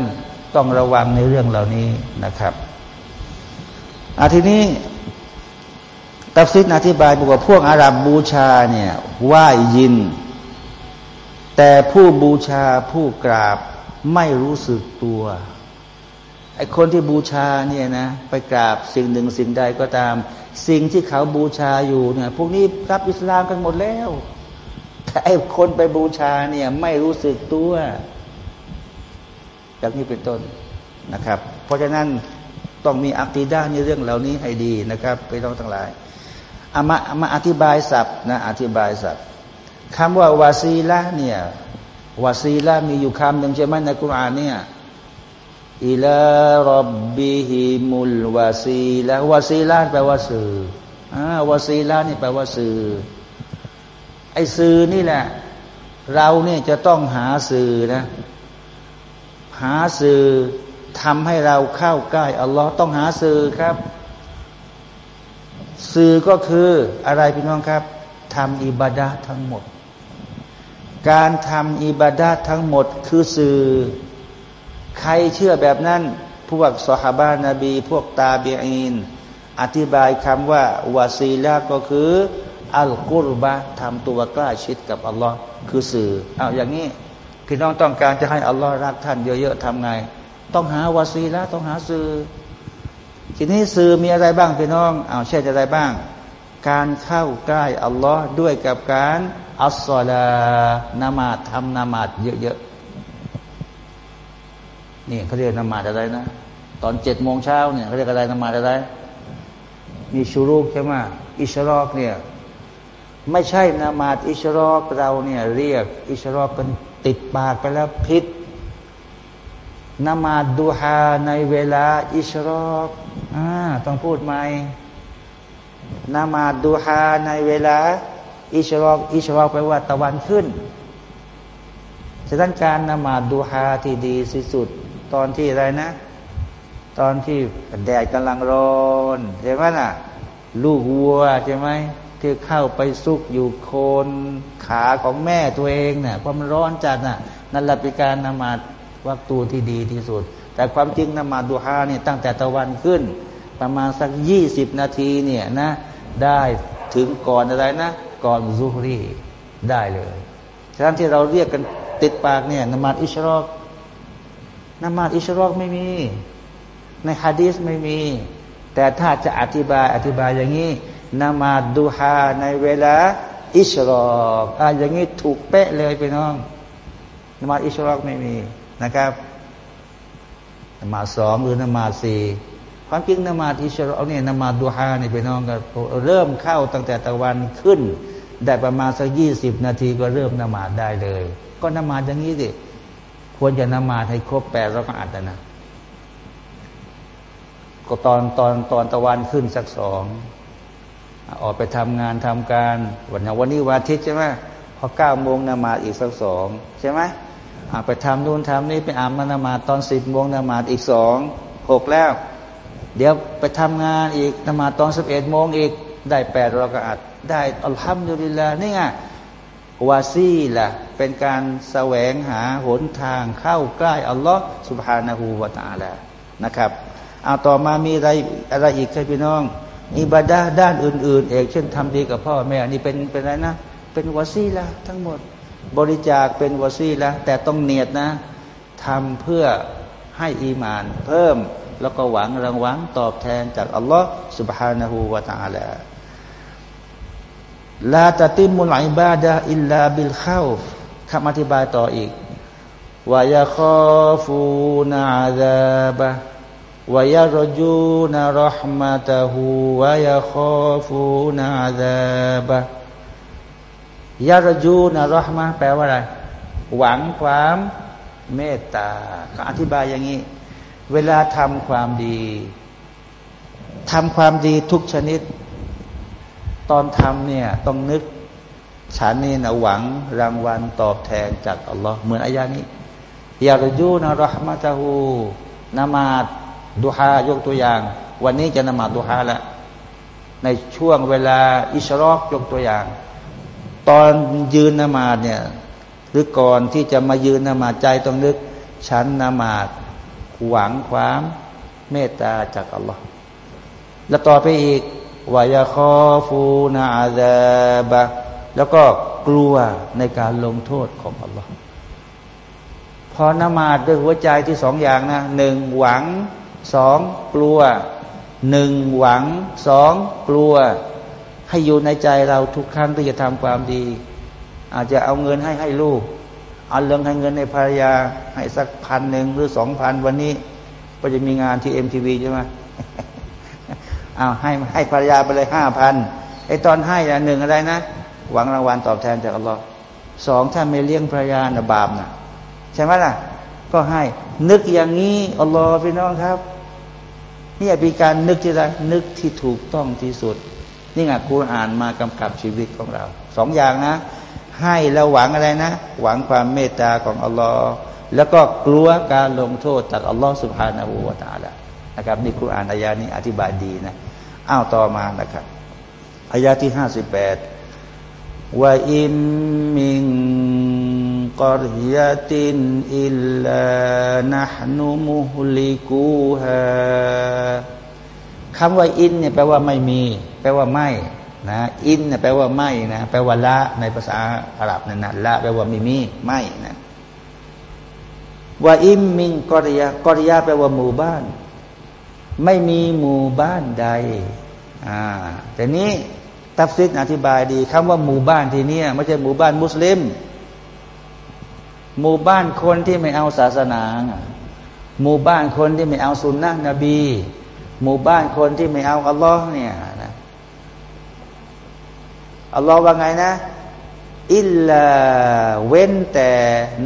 ต้องระวังในเรื่องเหล่านี้นะครับ อาทีนี้ตัฟซิดอธิบายบอกว่าพวกอาหรับบูชาเนี่ยไหว้ยิน แต่ผู้บูชาผู้กราบไม่รู้สึกตัวไอ้คนที่บูชาเนี่ยนะไปกราบสิ่งหนึ่งสิ่งใดก็ตาม สิ่งที่เขาบูชาอยู่เนี่ยพวกนี้รับอิสลามกันหมดแล้วแต่ไอ้คนไปบูชาเนี่ยไม่รู้สึกตัวอย่างนี้เป็นต้นนะครับ เพราะฉะนั้น ต้องมีอักีด้าในเรื่องเหล่านี้ให้ดีนะครับไปต้องทั้งหลายอามามาอธิบายศัพท์นะอธิบายศัพท์คำว่าวาซีละเนี่ยวาซีละมีอยู่คำหนึ่งใช่ไหมในกุรานเนี่ยอิลารบบิฮิมุลวาซีละวาซีละแปลว่าสื่ออ่าวาซีละนี่แปลว่าสื่อไอ้สื่อนี่แหละ เราเนี่ยจะต้องหาสื่อนะ หาสื่อ ทำให้เราเข้าใกล้อัลลอฮ์ต้องหาสื่อครับ สื่อก็คืออะไรพี่น้องครับทำอิบาดะทั้งหมด การทำอิบาดาทั้งหมดคือสื่อ ใครเชื่อแบบนั้น พวกสหบานาบี พวกตาเบีอิน อธิบายคำว่าวาซีลาก็คืออัลกุรบะทำตัวกล้าชิดกับอัลลอฮ์คือสื่อเอาอย่างนี้พี่น้องต้องการจะให้อัลลอฮ์รักท่านเยอะๆทำไง ต้องหาวาซีละต้องหาสื่อ ทีนี้สื่อมีอะไรบ้างพี่น้องเอาเช่นอะไรบ้าง การเข้าใกล้อัลลอฮ์ด้วยกับการอัสซาลานามาทำนามาดเยอะๆนี่เขาเรียกนามาดอะไรนะ ตอนเจ็ดโมงเช้าเนี่ยเขาเรียกอะไรนามาดอะไร มีชูรุกใช่ไหมอิชรอกเนี่ยไม่ใช่นามาดอิชรอกเราเนี่ยเรียก อิชรอกกันติดปากไปแล้วพิษ นมาดูฮาในเวลาอิชรอกอ่าต้องพูดไหมนมาดูฮาในเวลา อิชรอก อิชรอกแปลว่าตะวันขึ้นฉะนั้นการนมาดูฮาที่ดีสุด ตอนที่อะไรนะ ตอนที่แดดกำลังร้อนใช่ไหมน่ะ ลูกวัวใช่ไหมที่เข้าไปซุกอยู่โคนขาของแม่ตัวเองเนี่ยเพรามร้อนจัดน่ะนั่นแหละเป็นการนมาด วักตูที่ดีที่สุด แต่ความจริงนมาดูฮาเนี่ยตั้งแต่ตะวันขึ้น ประมาณสักยี่สิบนาทีเนี่ยนะ ได้ถึงก่อนอะไรนะ ก่อนซุฮรีได้เลยฉะนั้นที่เราเรียกกันติดปากเนี่ยนมาดอิชรอกนมาดอิชรอกไม่มี ในฮะดีสไม่มี แต่ถ้าจะอธิบายอธิบายอย่างนี้นมาดดูฮาในเวลาอิชรอกอ่าอย่างนี้ถูกเป๊ะเลยไปน้องนมาดอิชรอกไม่มี นะครับนมาสองหรือนมาสี่ความจริงนมาอิชรอเนี่ยนมาดูฮาเนี่ยไปน้องก็เริ่มเข้าตั้งแต่ตะวันขึ้น ได้ประมาณสักยี่สิบนาทีก็เริ่มนมาได้เลย ก็นมาอย่างนี้สิควรจะนมาให้ครบแปดรากาดนะก็ตอนตอนตอนตะวันขึ้นสักสองออกไปทำงานทำการวันนี้วันนี้วันอาทิตย์ใช่ไหมพอเก้าโมงนมาอีกสักสองใช่ไหม ไปทำนู่นทำนี่ไปอาบมานมาตอนสิบโมงนมาอีกสองหกแล้ว เดี๋ยวไปทำงานอีกนมาตอนสิบเอ็ดโมงอีกได้แปดรากาดได้อัลฮัมดุลิลลานี่ไงวาซีละเป็นการแสวงหาหนทางเข้าใกล้อัลลอฮ์สุบฮานาหูวาตาละนะครับเอาต่อมามีอะไรอะไรอีกใช่พี่น้องอิบาดาด้านอื่นๆเอกเช่นทำดีกับพ่อแม่นี่เป็นเป็นอะไรนะ เป็นวาซีละทั้งหมด บริจาคเป็นวาซีละแต่ต้องเนียดนะทำเพื่อให้อีมาน เพิ่มแล้วก็หวังรางวัลตอบแทนจากอัลลอฮ์ سبحانه และ تعالى ลาตติมุลอิบาดะอิลลาบิลข้าคำอธิบายต่ออีกวายาคอฟูนาดาบะ ويرجون رحمته ويخافون عذابه ยา ยารจูนะรหมะแปลว่าอะไร หวังความเมตตาก็อธิบายอย่างนี้ เวลาทำความดีทำความดีทุกชนิด ตอนทำเนี่ยต้องนึกฉันนี่นะหวังรางวัลตอบแทนจากอัลลอฮ์เหมือนอายานี้ยารจูนะรหมะตะฮูนามาดดูฮายกตัวอย่าง วันนี้จะนมาดูฮาละในช่วงเวลาอิชรอกยกตัวอย่าง ตอนยืนนมาดเนี่ยหรือก่อนที่จะมายืนนมาดใจต้องนึกฉันนมาดหวังความเมตตาจากอัลลอฮ์แล้วต่อไปอีกวายาคอฟูนาอาซาบะแล้วก็กลัวในการลงโทษของอัลลอฮ์พอนมาดด้วยหัวใจที่สองอย่างนะหนึ่งหวังสองกลัวหนึ่งหวังสองกลัว ให้อยู่ในใจเราทุกครั้งที่จะทำความดี อาจจะเอาเงินให้ให้ลูก เอาเรื่องให้เงินในภรรยา ให้สักพันหนึ่งหรือสองพันวันนี้ก็จะมีงานที่เอ็มทีวีใช่ไหมเอาให้ให้ภรรยาไปเลยห้าพันไอตอนให้หนึ่งอะไรนะ หวังรางวัลตอบแทนจากอัลลอฮ์สองถ้าไม่เลี้ยงภรรยานะบาปนะใช่ไหมล่ะ ก็ให้นึกอย่างนี้อัลลอฮ์พี่น้องครับนี่เป็นการนึกที่ไรนึกที่ถูกต้องที่สุด นี่ไงคูอ่านมากำกับชีวิตของเราสองอย่างนะ ให้แล้วหวังอะไรนะ หวังความเมตตาของอัลลอฮ์แล้วก็กลัวการลงโทษจากอัลลอฮ์سبحانه وتعالىนะครับนี่กุรอานอายานี้อธิบายดีนะอ้าวต่อมานะครับอายาที่ห้าสิบแปดว่าอิมมิงกอริยตินอิลลานะฮนุมุฮลิกูฮา คำว่า إنเนี่ยแปลว่าไม่มี แปลว่าไม่นะ إن เนี่ยแปลว่าไม่นะแปลว่า لا ในภาษาอาหรับนั่นนะละแปลว่าไม่มีไม่นะว่าอิมมิงกอริยากอริยาแปลว่าหมู่บ้าน ไม่มีหมู่บ้านใดอ่าแต่นี้ตัฟซิดอธิบายดีคำว่าหมู่บ้านที่นี่ไม่ใช่หมู่บ้านมุสลิม หมู่บ้านคนที่ไม่เอาศาสนาหมู่บ้านคนที่ไม่เอาสุนนะนบี หมู่บ้านคนที่ไม่เอาอัลลอฮ์เนี่ยนะอัลลอฮ์ว่าไงนะ อิลลาเว้นแต่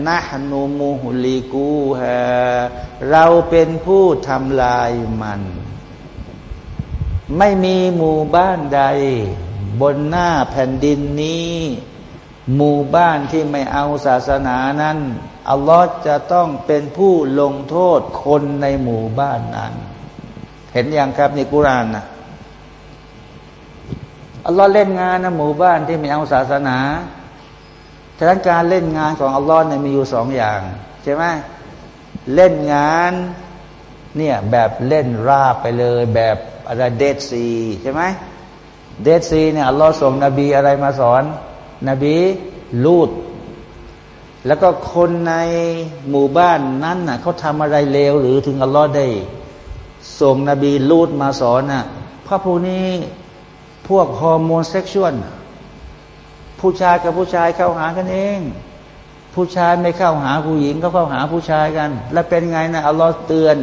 นะฮนูมูฮุลีกูฮะเราเป็นผู้ทำลายมัน ไม่มีหมู่บ้านใด บนหน้าแผ่นดินนี้ หมู่บ้านที่ไม่เอาศาสนานั้นอัลลอฮ์จะต้องเป็นผู้ลงโทษคนในหมู่บ้านนั้น ห็นอย่างครับในกุรานนะอัลลอฮ์เล่นงานนะหมู่บ้านที่ไม่เอาศาสนาฉะนั้นการเล่นงานของอัลลอฮ์เนี่ยมีอยู่สองอย่าง ใช่ไหมเล่นงานเนี่ยแบบเล่นราบไปเลย แบบอะไรเดดซีใช่ไหมเดซีเนี่ยอัลลอฮ์ส่งนบีอะไรมาสอน นบีลูดแล้วก็คนในหมู่บ้านนั้นน่ะเขาทำอะไรเลวหรือถึงอัลลอฮ์ได้ ส่งนบีลูดมาสอนน่ะพระพวกนี้พวกฮอร์โมนเซ็กชวลผู้ชายกับผู้ชายเข้าหากันเอง ผู้ชายไม่เข้าหาผู้หญิงก็เข้าหาผู้ชายกัน แล้วเป็นไงนะอัลลอฮ์เตือน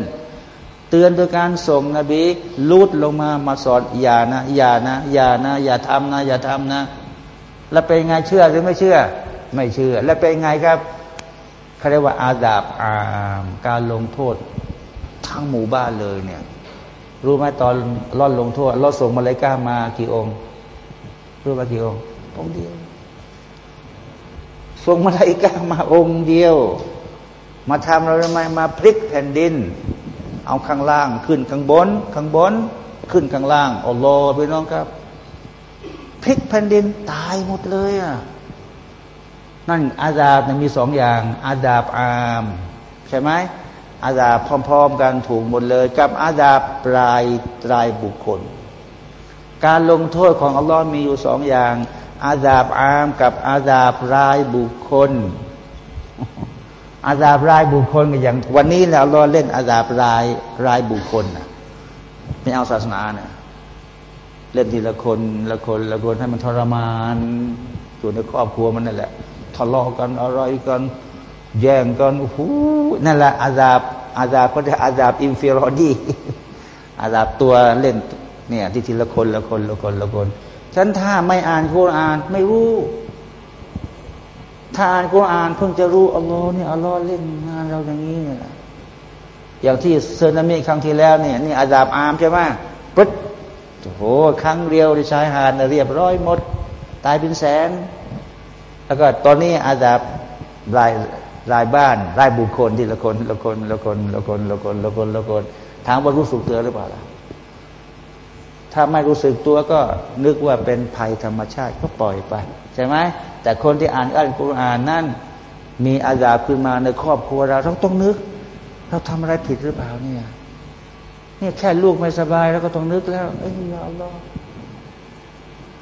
เตือนโดยการส่งนบีลูดลงมามาสอนอย่านะอย่านะอย่านะ อย่าทำนะ อย่าทำนะ แล้วเป็นไงเชื่อหรือไม่เชื่อ ไม่เชื่อ แล้วเป็นไงครับเขาเรียกว่าอาดาบอามการลงโทษ ทั้งหมู่บ้านเลยเนี่ย รู้ไหมตอนรอดลงโทษรอดส่งมาเลยก้ามากี่องค์ รู้ไหมกี่องค์องค์เดียวส่งมาเลยก้ามาองค์เดียว มาทำเราทำไมมาพลิกแผ่นดิน เอาข้างล่างขึ้นข้างบน ข้างบน ขึ้นข้างล่างอัลลอฮ์พี่น้องครับพลิกแผ่นดินตายหมดเลยอะนั่นอาดาบมีสองอย่าง อาดาบอาม ใช่ไหม อาดาบพร้อมๆ กันถูกหมดเลย กับอาดาบปลายรายบุคคล การลงโทษของอัลลอฮ์มีอยู่สองอย่าง อาดาบอามกับอาดาบรายบุคคล อาซาบรายบุคคลกันอย่าง วันนี้เราเราเล่นอาซาบรายรายบุคคลนะไม่เอาศาสนาเนะเล่นทีละคนละคนละคนให้มันทรมานอยู่ในครอบครัวมันนั่นแหละทะเลาะกันอะไรกัน แย่งกันโอ้โหนั่นแหละعذاب عذاب ก็จะ عذاب انفرادي عذاب ตัวเล่นเนี่ยที่ทีละคนละคนละคนละคนฉันถ้าไม่อ่านคุรานไม่รู้ ถ้าอ่านคุรานเพิ่งจะรู้อัลลอฮ์เนี่ยอัลลอฮ์เล่นงานเราอย่างนี้เนี่ยอย่างที่เซนามิครั้งที่แล้วเนี่ยนี่อาซาบอามใช่ไหมปึ๊ดโอ้โหครั้งเดียวในชายหาดเรียบร้อยหมด ตายเป็นแสน แล้วก็ตอนนี้อาซาบราย รายบ้าน รายบุคคลที่ละคนละคนละคนละคนละคนละคนละคนถามว่ารู้สึกตัวหรือเปล่าล่ะถ้าไม่รู้สึกตัวก็นึกว่าเป็นภัยธรรมชาติก็ปล่อยไปใช่ไหมแต่คนที่อ่านอัลกุรอานนั่นมีอาญาขึ้นมาในครอบครัวเราเราต้องนึก เราทำอะไรผิดหรือเปล่าเนี่ยเนี่ยแค่ลูกไม่สบายแล้วก็ต้องนึกแล้วเอ้ยอัลลอฮ์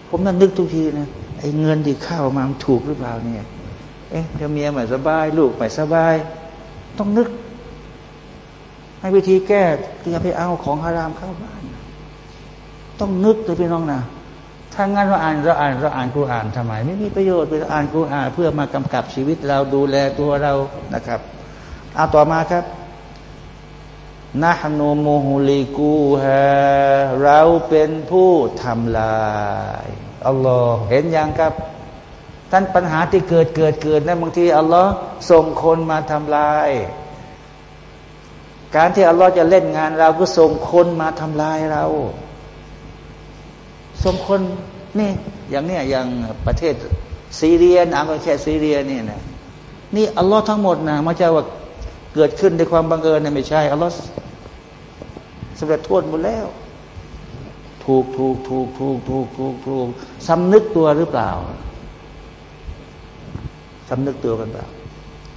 ผมนั่นนึกทุกทีนะไอ้เงินที่เข้ามาถูกหรือเปล่าเนี่ย เอ๊ะเดียวเมียไม่สบาย ลูกไม่สบาย ต้องนึก ให้วิธีแก้อย่าไปเอาของฮารามเข้าบ้าน ต้องนึกเลยพี่น้องนะถ้างั้นเราอ่านเราอ่านเราอ่านกูอ่านทำไม ไม่มีประโยชน์ไปอ่านกูอ่านเพื่อมากำกับชีวิตเราดูแลตัวเรานะครับเอาต่อมาครับนะฮนูโมฮุลิกูฮะเราเป็นผู้ทำลายอัลลอฮ์เห็นยังครับ ท่านปัญหาที่เกิดเกิดเกิดนะบางทีอัลลอฮ์ส่งคนมาทำลาย การที่อัลลอฮ์จะเล่นงานเราก็ส่งคนมาทำลายเรา ส่งคนนี่อย่างเนี้ยอย่างประเทศซีเรียนะก็แค่ซีเรียนี่นะนี่อัลลอฮ์ทั้งหมดนะไม่ใช่ว่าเกิดขึ้นในความบังเอิญนะไม่ใช่อัลลอฮ์สำเร็จโทวนหมดแล้ว ถูกถูกถูกถูกถูกถูกถูกสำนึกตัวหรือเปล่า สำนึกตัวกันแบบ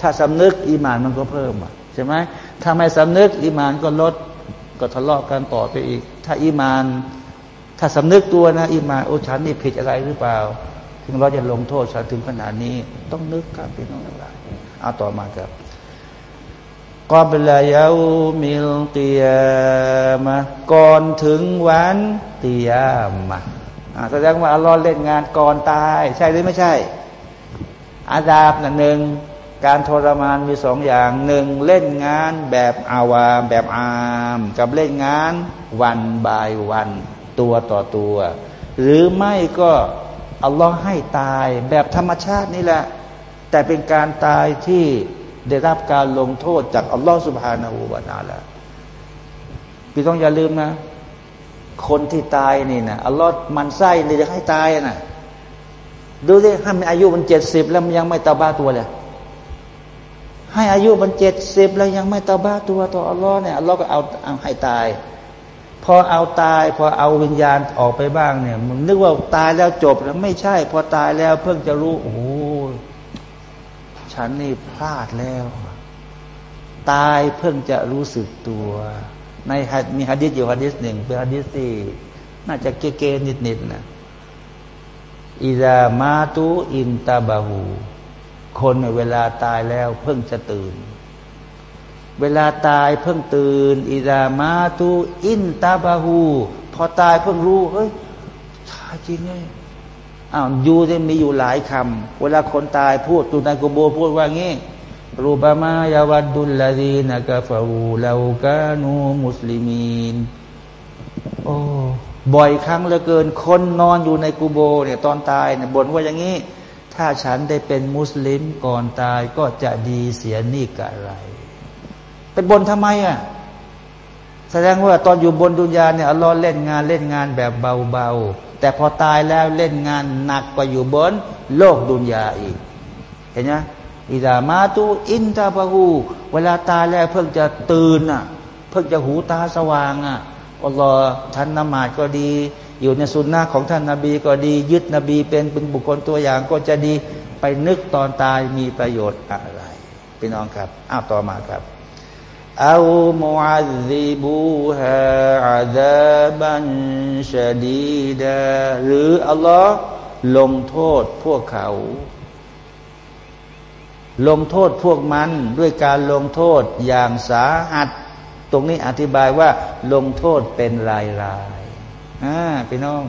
ถ้าสำนึกอีมานมันก็เพิ่มอะใช่ไหมถ้าไม่สำนึกอีมานก็ลดก็ทะเลาะกันต่อไปอีก ถ้าอีมาน ถ้าสำนึกตัวนะอีมานโอ้ฉันนี่ผิดอะไรหรือเปล่า ถึงเราจะลงโทษฉันถึงขนาดนี้ ต้องนึกครับพี่น้องทั้งหลายเอาต่อมาครับกอบลายามิลเตียมาก่อนถึงวันตียมาแสดงว่าอัลลอฮ์เล่นงานก่อนตาย ใช่หรือไม่ใช่ อาดาบหนึ่งการทรมานมีสองอย่างหนึ่งเล่นงานแบบอาวาแบบอาม กับเล่นงานวันบายวัน ตัวต่อตัว หรือไม่ก็อัลลอฮ์ให้ตายแบบธรรมชาตินี่แหละ แต่เป็นการตายที่ได้รับการลงโทษจากอัลลอฮ์สุบฮานาหูวานาละพี่ต้องอย่าลืมนะ คนที่ตายนี่นะอัลลอฮ์มันไส้เลยจะให้ตายนะ ดูสิให้มันอายุมันเจ็ดสิบแล้วมันยังไม่ตาบ้าตัวเลยให้อายุมันเจ็ดสิบแล้วยังไม่ตาบ้าตัวต่ออัลลอฮ์เนี่ยอัลลอฮ์ก็เอาเอาให้ตาย พอเอาตาย พอเอาวิญญาณออกไปบ้างเนี่ยมันนึกว่าตายแล้วจบแล้วไม่ใช่ พอตายแล้วเพิ่งจะรู้โอ้ฉันนี่พลาดแล้ว ตายเพิ่งจะรู้สึกตัว ในมีฮะดิษอยู่ฮะดิษหนึ่งเป็นฮะดิษที่น่าจะเก๋ๆนิดๆนะ อิดามาตุอินตาบาหู คนเวลาตายแล้วเพิ่งจะตื่น เวลาตายเพิ่งตื่นอิดามาตุอินตาบาหู พอตายเพิ่งรู้เฮ้ยตายจริงไงอ้าวยูจะมีอยู่หลายคำเวลาคนตายพูดตุนายกุโบพูดว่างี้รูบามายาวัดดุลลาดีนักฟาอูลาวกานูมุสลิมีนโอ้ บ่อยครั้งเหลือเกิน คนนอนอยู่ในกูโบเนี่ยตอนตายเนี่ยบ่นว่าอย่างนี้ ถ้าฉันได้เป็นมุสลิมก่อนตายก็จะดีเสียนี่กะไร เป็นบนทำไมอะแสดงว่าตอนอยู่บนดุนยาเนี่ยอัลลอฮ์เล่นงานเล่นงานแบบเบาๆ แต่พอตายแล้วเล่นงานหนักกว่าอยู่บนโลกดุนยาอีก เห็นไหมอิดามาตูอินตาบาหูเวลาตายแล้วเพิ่งจะตื่นอะ เพิ่งจะหูตาสว่างอะ อัลลอฮ์ท่านนมาดก็ดี อยู่ในสุนนะของท่านนาบีก็ดี ยึดนบีเป็นเป็นบุคคลตัวอย่างก็จะดีไปนึกตอนตายมีประโยชน์อะไรพี่น้องครับอ้าวต่อมาครับเอามุอัซิบูฮะอาดาบันชดีดาหรืออัลลอฮ์ลงโทษพวกเขา ลงโทษพวกมันด้วยการลงโทษอย่างสาหัส รงนี้อธิบายว่า ลงโทษเป็นรายรายอ่าพี่น้อง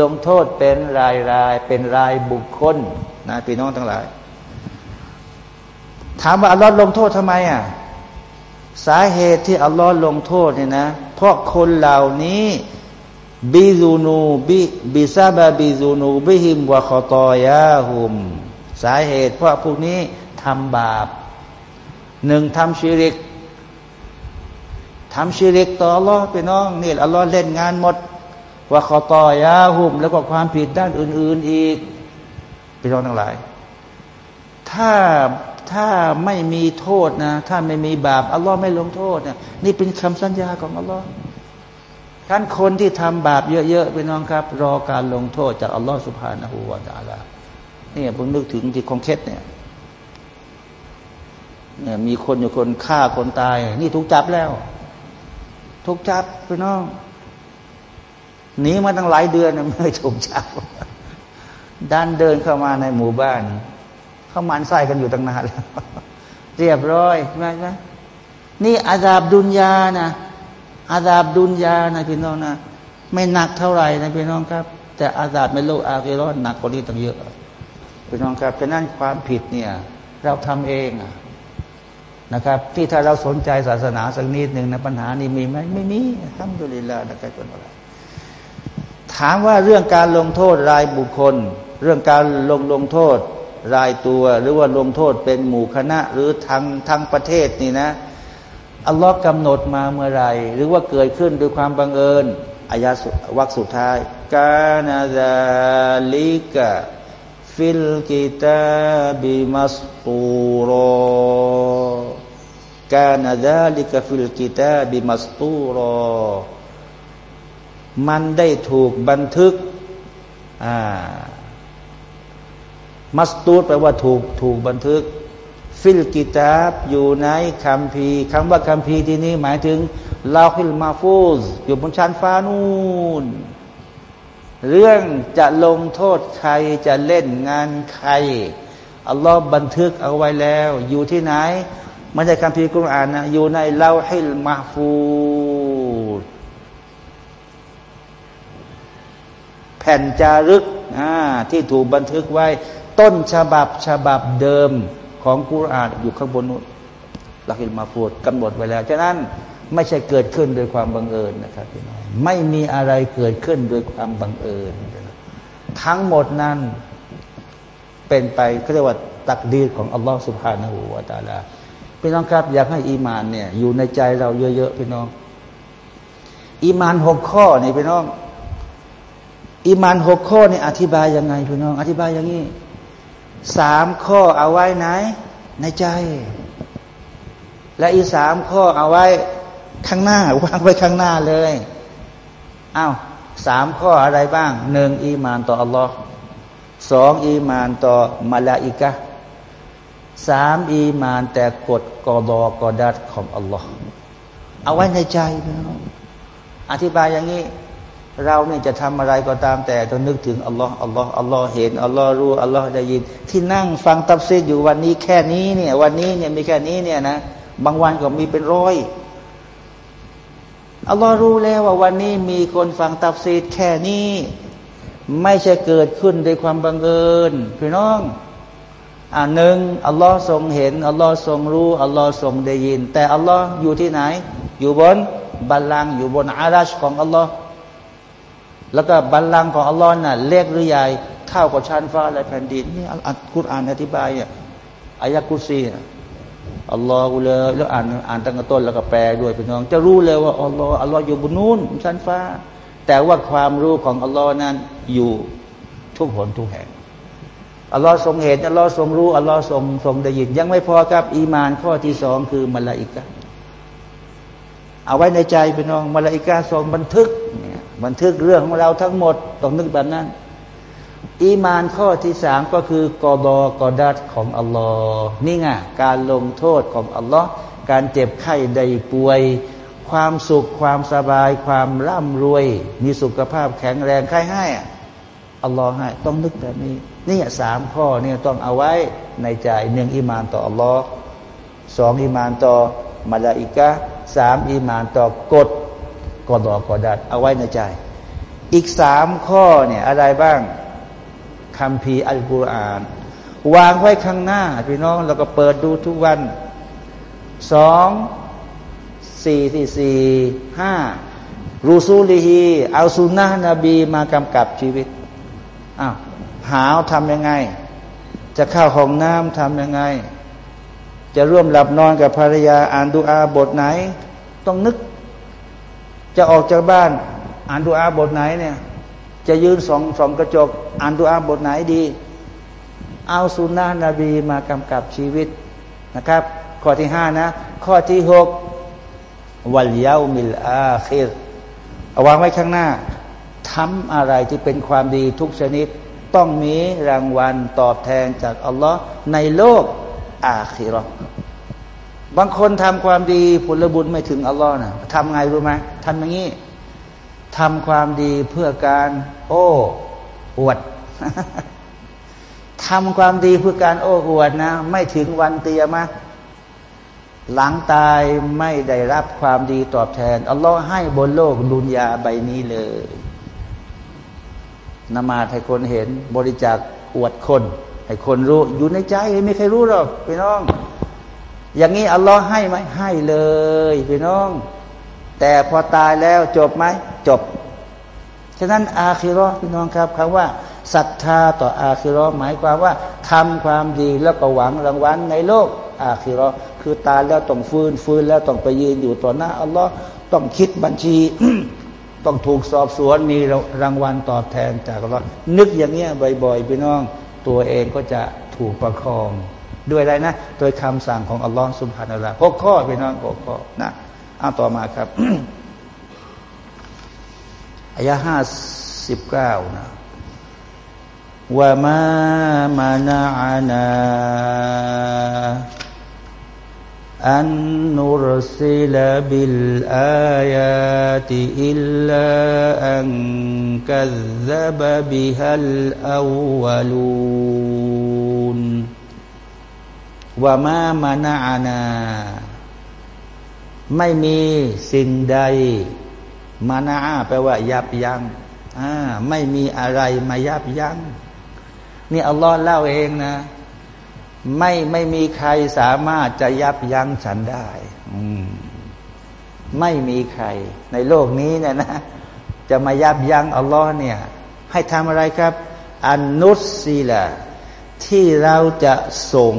ลงโทษเป็นรายราย เป็นรายบุคคลนะพี่น้องทั้งหลาย ถามว่าอัลลอฮ์ลงโทษทำไมอะสาเหตุที่อัลลอฮ์ลงโทษเนี่ยนะ เพราะคนเหล่านี้บิซูนูบิบิซาบาบิซูนูบิฮิมวะคอตอยาหุม สาเหตุเพราะพวกนี้ทำบาปหนึ่งทำชีริก ทำชีริกต่ออัลลอฮ์ไปน้องนี่อัลลอฮ์เล่นงานหมดว่าขอต่อยาหุมแล้วก็ความผิดด้านอื่น ๆอีกไปน้องทั้งหลาย ถ้าถ้าไม่มีโทษนะ ถ้าไม่มีบาปอัลลอฮ์ไม่ลงโทษนะนี่เป็นคำสัญญาของอัลลอฮ์ท่านคนที่ทำบาปเยอะๆไปน้องครับ รอการลงโทษจากอัลลอฮ์สุภาณหูวาตาลาเนี่ยผมนึกถึงที่คองเคสเนี่ยเนี่ยมีคนอยู่คนฆ่าคนตาย นี่ถูกจับแล้ว ถูกจับพี่น้องหนีมาตั้งหลายเดือนไม่ถูกจับดันเดินเข้ามาในหมู่บ้าน เขามันไส้กันอยู่ตั้งนานแล้ว เรียบร้อยใช่ไหมนี่อาดาบดุนยานะอาดาบดุนยานะพี่น้องนะไม่หนักเท่าไหร่นะพี่น้องครับ แต่อาดาบในโลกอาคิรอนหนักกว่านี้ตั้งเยอะพี่น้องครับฉะนั้นความผิดเนี่ย เราทำเองอะ นะครับ ที่ถ้าเราสนใจศาสนาสักนิดหนึ่งนะปัญหานี้มีไหมไม่มีالحمد للهนะครับคนอะถามว่าเรื่องการลงโทษรายบุคคล เรื่องการลงลงโทษรายตัว หรือว่าลงโทษเป็นหมู่คณะ หรือทางทางประเทศนี่นะอัลลอฮ์กำหนดมาเมื่อไรหรือว่าเกิดขึ้นด้วยความบังเอิญอายะวรรคสุดท้ายكان ذلك في الكتاب مسطورا كان ذلك في الكتاب مسطورا มันได้ถูกบันทึกอ่า مسطور แปลว่าถูกถูกบันทึก في الكتاب อยู่ในคัมภีร์คำว่าคัมภีร์ที่นี้หมายถึงاللوح المحفوظ อยู่บนชั้นฟ้านู่นเรื่องจะลงโทษใครจะเล่นงานใครอัลลอฮ์บันทึกเอาไว้แล้ว อยู่ที่ไหน ไม่ใช่คำพีกุรอานนะอยู่ในเล่าให้มาฟูแผ่นจารึกที่ถูกบันทึกไว้ ต้นฉบับฉบับเดิมของกุรอานอยู่ข้างบนนู้นลักิลมาฟูดกำหนดไว้แล้ว ฉะนั้นไม่ใช่เกิดขึ้นโดยความบังเอิญนะครับพี่น้องไม่มีอะไรเกิดขึ้นโดยความบังเอิญ ทั้งหมดนั้นเป็นไปเขาเรียกว่าตักดีของอัลลอฮฺสุบฮานาหูวาตาลา พี่น้องครับ อยากให้อีมานเนี่ย อยู่ในใจเราเยอะๆพี่น้อง อีมานหกข้อนี่พี่น้อง อีมานหกข้อนี่อธิบายยังไงพี่น้อง อธิบายอย่างนี้สามข้อเอาไว้ไหน ในใจ และอีสามข้อเอาไว้ข้างหน้าวางไว้ข้างหน้าเลยอ้าวสามข้ออะไรบ้างหนึ่งอีมานต่ออัลลอฮ์สองอีมานต่อมาลาอิกะ สามอีมานต่อกฎกอฎอกอดัรของอัลลอฮ์เอาไว้ในใจนะอธิบายอย่างนี้ เราเนี่ยจะทำอะไรก็ตามแต่ต้องนึกถึงอัลลอฮ์อัลลอฮ์อัลลอฮ์เห็นอัลลอฮ์รู้อัลลอฮ์ได้ยิน ที่นั่งฟังตัฟซีรอยู่วันนี้แค่นี้เนี่ย วันนี้เนี่ยมีแค่นี้เนี่ยนะบางวันก็มีเป็นร้อยอัลลอฮ์รู้แล้วว่าวันนี้มีคนฟังตับซีดแค่นี้ ไม่ใช่เกิดขึ้นด้วยความบังเอิญพี่น้อง หนึ่งอัลลอฮ์ทรงเห็นอัลลอฮ์ทรงรู้อัลลอฮ์ทรงได้ยิน แต่อัลลอฮ์อยู่ที่ไหน อยู่บนบัลลังก์อยู่บนอาราชของอัลลอฮ์แล้วก็บัลลังก์ของอัลลอฮ์น่ะเล็กหรือใหญ่เท่ากับชั้นฟ้าและแผ่นดินนี่อัลกุรอานอธิบายอะอายะกุซีอัลลอฮ์เลยแล้วอ่านอ่านตั้งแต่ต้นแล้วก็แปลด้วยพี่น้อง จะรู้เลยว่าอัลลอฮ์อัลลอฮ์อยู่บนนู้นชั้นฟ้า แต่ว่าความรู้ของอัลลอฮ์นั้นอยู่ทุกหนทุกแห่ง อัลลอฮ์ทรงเห็นอัลลอฮ์ทรงรู้อัลลอฮ์ทรงทรงได้ยิน ยังไม่พอครับ อีมานข้อที่สองคือมาลาอิกะเอาไว้ในใจพี่น้องมาลาอิกะทรงบันทึกเนี่ยบันทึกเรื่องของเราทั้งหมดต้องนึกแบบนั้น อีมานข้อที่สามก็คือกอดอกอดัดของอัลลอฮ์นี่ไงการลงโทษของอัลลอฮ์การเจ็บไข้ใดป่วย ความสุขความสบาย ความร่ำรวย มีสุขภาพแข็งแรงใครให้อั อัลลอฮ์ให้ต้องนึกแบบนี้นี่สามข้อเนี่ยต้องเอาไว้ในใจหนึ่งอิมานต่ออัลลอฮ์สองอิมานต่อมาลาอิกะสามอิมานต่อกฎกอดอกอดัดเอาไว้ในใจ อีกสามข้อเนี่ยอะไรบ้างคำพีอัลกุรอาน วางไว้ข้างหน้า พี่น้องเราก็เปิดดูทุกวันสองสี่ที่สี่ห้ารูซูลีฮีเอาสุนนะนบีมากำกับชีวิต อ้าวหาวทำยังไง จะเข้าห้องน้ำทำยังไง จะร่วมหลับนอนกับภรรยาอ่านดูอาบทไหน ต้องนึก จะออกจากบ้าน อ่านดูอาบทไหนเนี่ย จะยืนสองสองกระจก อ่านดูอาบทไหนดี เอาสุนนะนบีมากำกับชีวิตนะครับ ข้อที่ห้านะ ข้อที่หกวัลยามิลอาคิรเอาวางไว้ข้างหน้า ทำอะไรที่เป็นความดีทุกชนิด ต้องมีรางวัลตอบแทนจากอัลลอฮ์ในโลกอาคิรอบางคนทำความดีผลบุญไม่ถึงอัลลอฮ์นะทำไงรู้ไหมทำอย่างนี้ทำความดีเพื่อการโอ้อวดทำความดีเพื่อการโอ้อวดนะ ไม่ถึงวันเตียมะหลังตายไม่ได้รับความดีตอบแทน อัลลอฮ์ให้บนโลกดุนยาใบนี้เลย นมาให้คนเห็นบริจาคอวดคน ให้คนรู้อยู่ในใจไม่ใครรู้หรอกพี่น้อง อย่างนี้อัลลอฮ์ให้ไหมให้เลยพี่น้อง แต่พอตายแล้วจบไหมจบ ฉะนั้นอาคิรอพี่น้องครับคำว่าศรัทธาต่ออาคิรอหมายความว่าทำความดีแล้วก็หวังรางวัลในโลก อาคิรอคือตายแล้วต้องฟื้นฟื้นแล้วต้องไปยืนอยู่ต่อหน้าอัลลอฮ์ต้องคิดบัญชี ต้องถูกสอบสวนมีรางวัลตอบแทนจากอัลลอฮ์นึกอย่างเงี้ยบ่อยๆพี่น้อง ตัวเองก็จะถูกประคอง ด้วยอะไรนะ โดยคำสั่งของอัลลอฮ์สุบฮานาลาหกข้อพี่น้องหกข้อนะเอาต่อมาครับอายะห้าสิบเก้านะว่ามามานาอานา أن نرسل بالآيات إلا أن كذب بها الأولون وما منعنا ไม่มีสิ่งใด มานาแปลว่ายับยัง้งไม่มีอะไรมายับยัง้งนี่อัลลอฮ์เล่าเองนะ ไม่ไม่มีใครสามารถจะยับยั้งฉันได้ ไม่มีใคร ในโลกนี้เนี่ยนะ จะมายับยั้งอัลลอฮ์เนี่ย ให้ทำอะไรครับ อันนุสซีละที่เราจะส่ง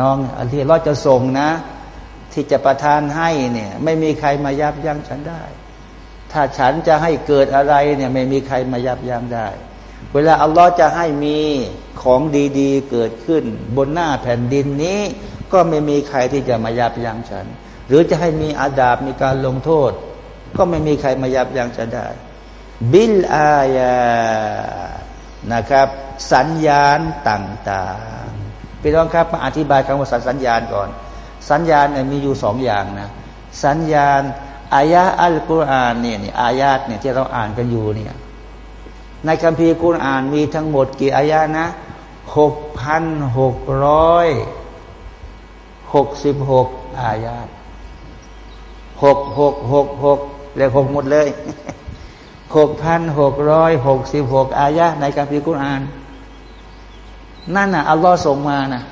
น้องอันที่เราจะส่งนะ ที่จะประทานให้เนี่ย ไม่มีใครมายับยั้งฉันได้ ถ้าฉันจะให้เกิดอะไรเนี่ย ไม่มีใครมายับยั้งได้ เวลาอัลลอฮ์จะให้มี ของดีๆ เกิดขึ้น บนหน้าแผ่นดินนี้ ก็ไม่มีใครที่จะมายับยั้งฉัน หรือจะให้มีอาดาบมีการลงโทษ ก็ไม่มีใครมายับยั้งฉันได้ บิลอายานะครับ สัญญาณต่างๆพี่น้องครับมาอธิบายคำว่าสัญญาณก่อน สัญญาณเนี่ยมีอยู่สองอย่างนะสัญญาณอายะอัลกุรอานเนี่ยอายาตเนี่ยที่เราอ่านกันอยู่เนี่ยในคัมภีร์กุรอานมีทั้งหมดกี่อายะนะ หกพันหกร้อยหกสิบหกอายาตหกหกหกหกเลยหกหมดเลยหกพันหกร้อยหกสิบหกอายะในคัมภีกุรอาน นั่นน่ะ อัลลอฮ์ส่งมานะ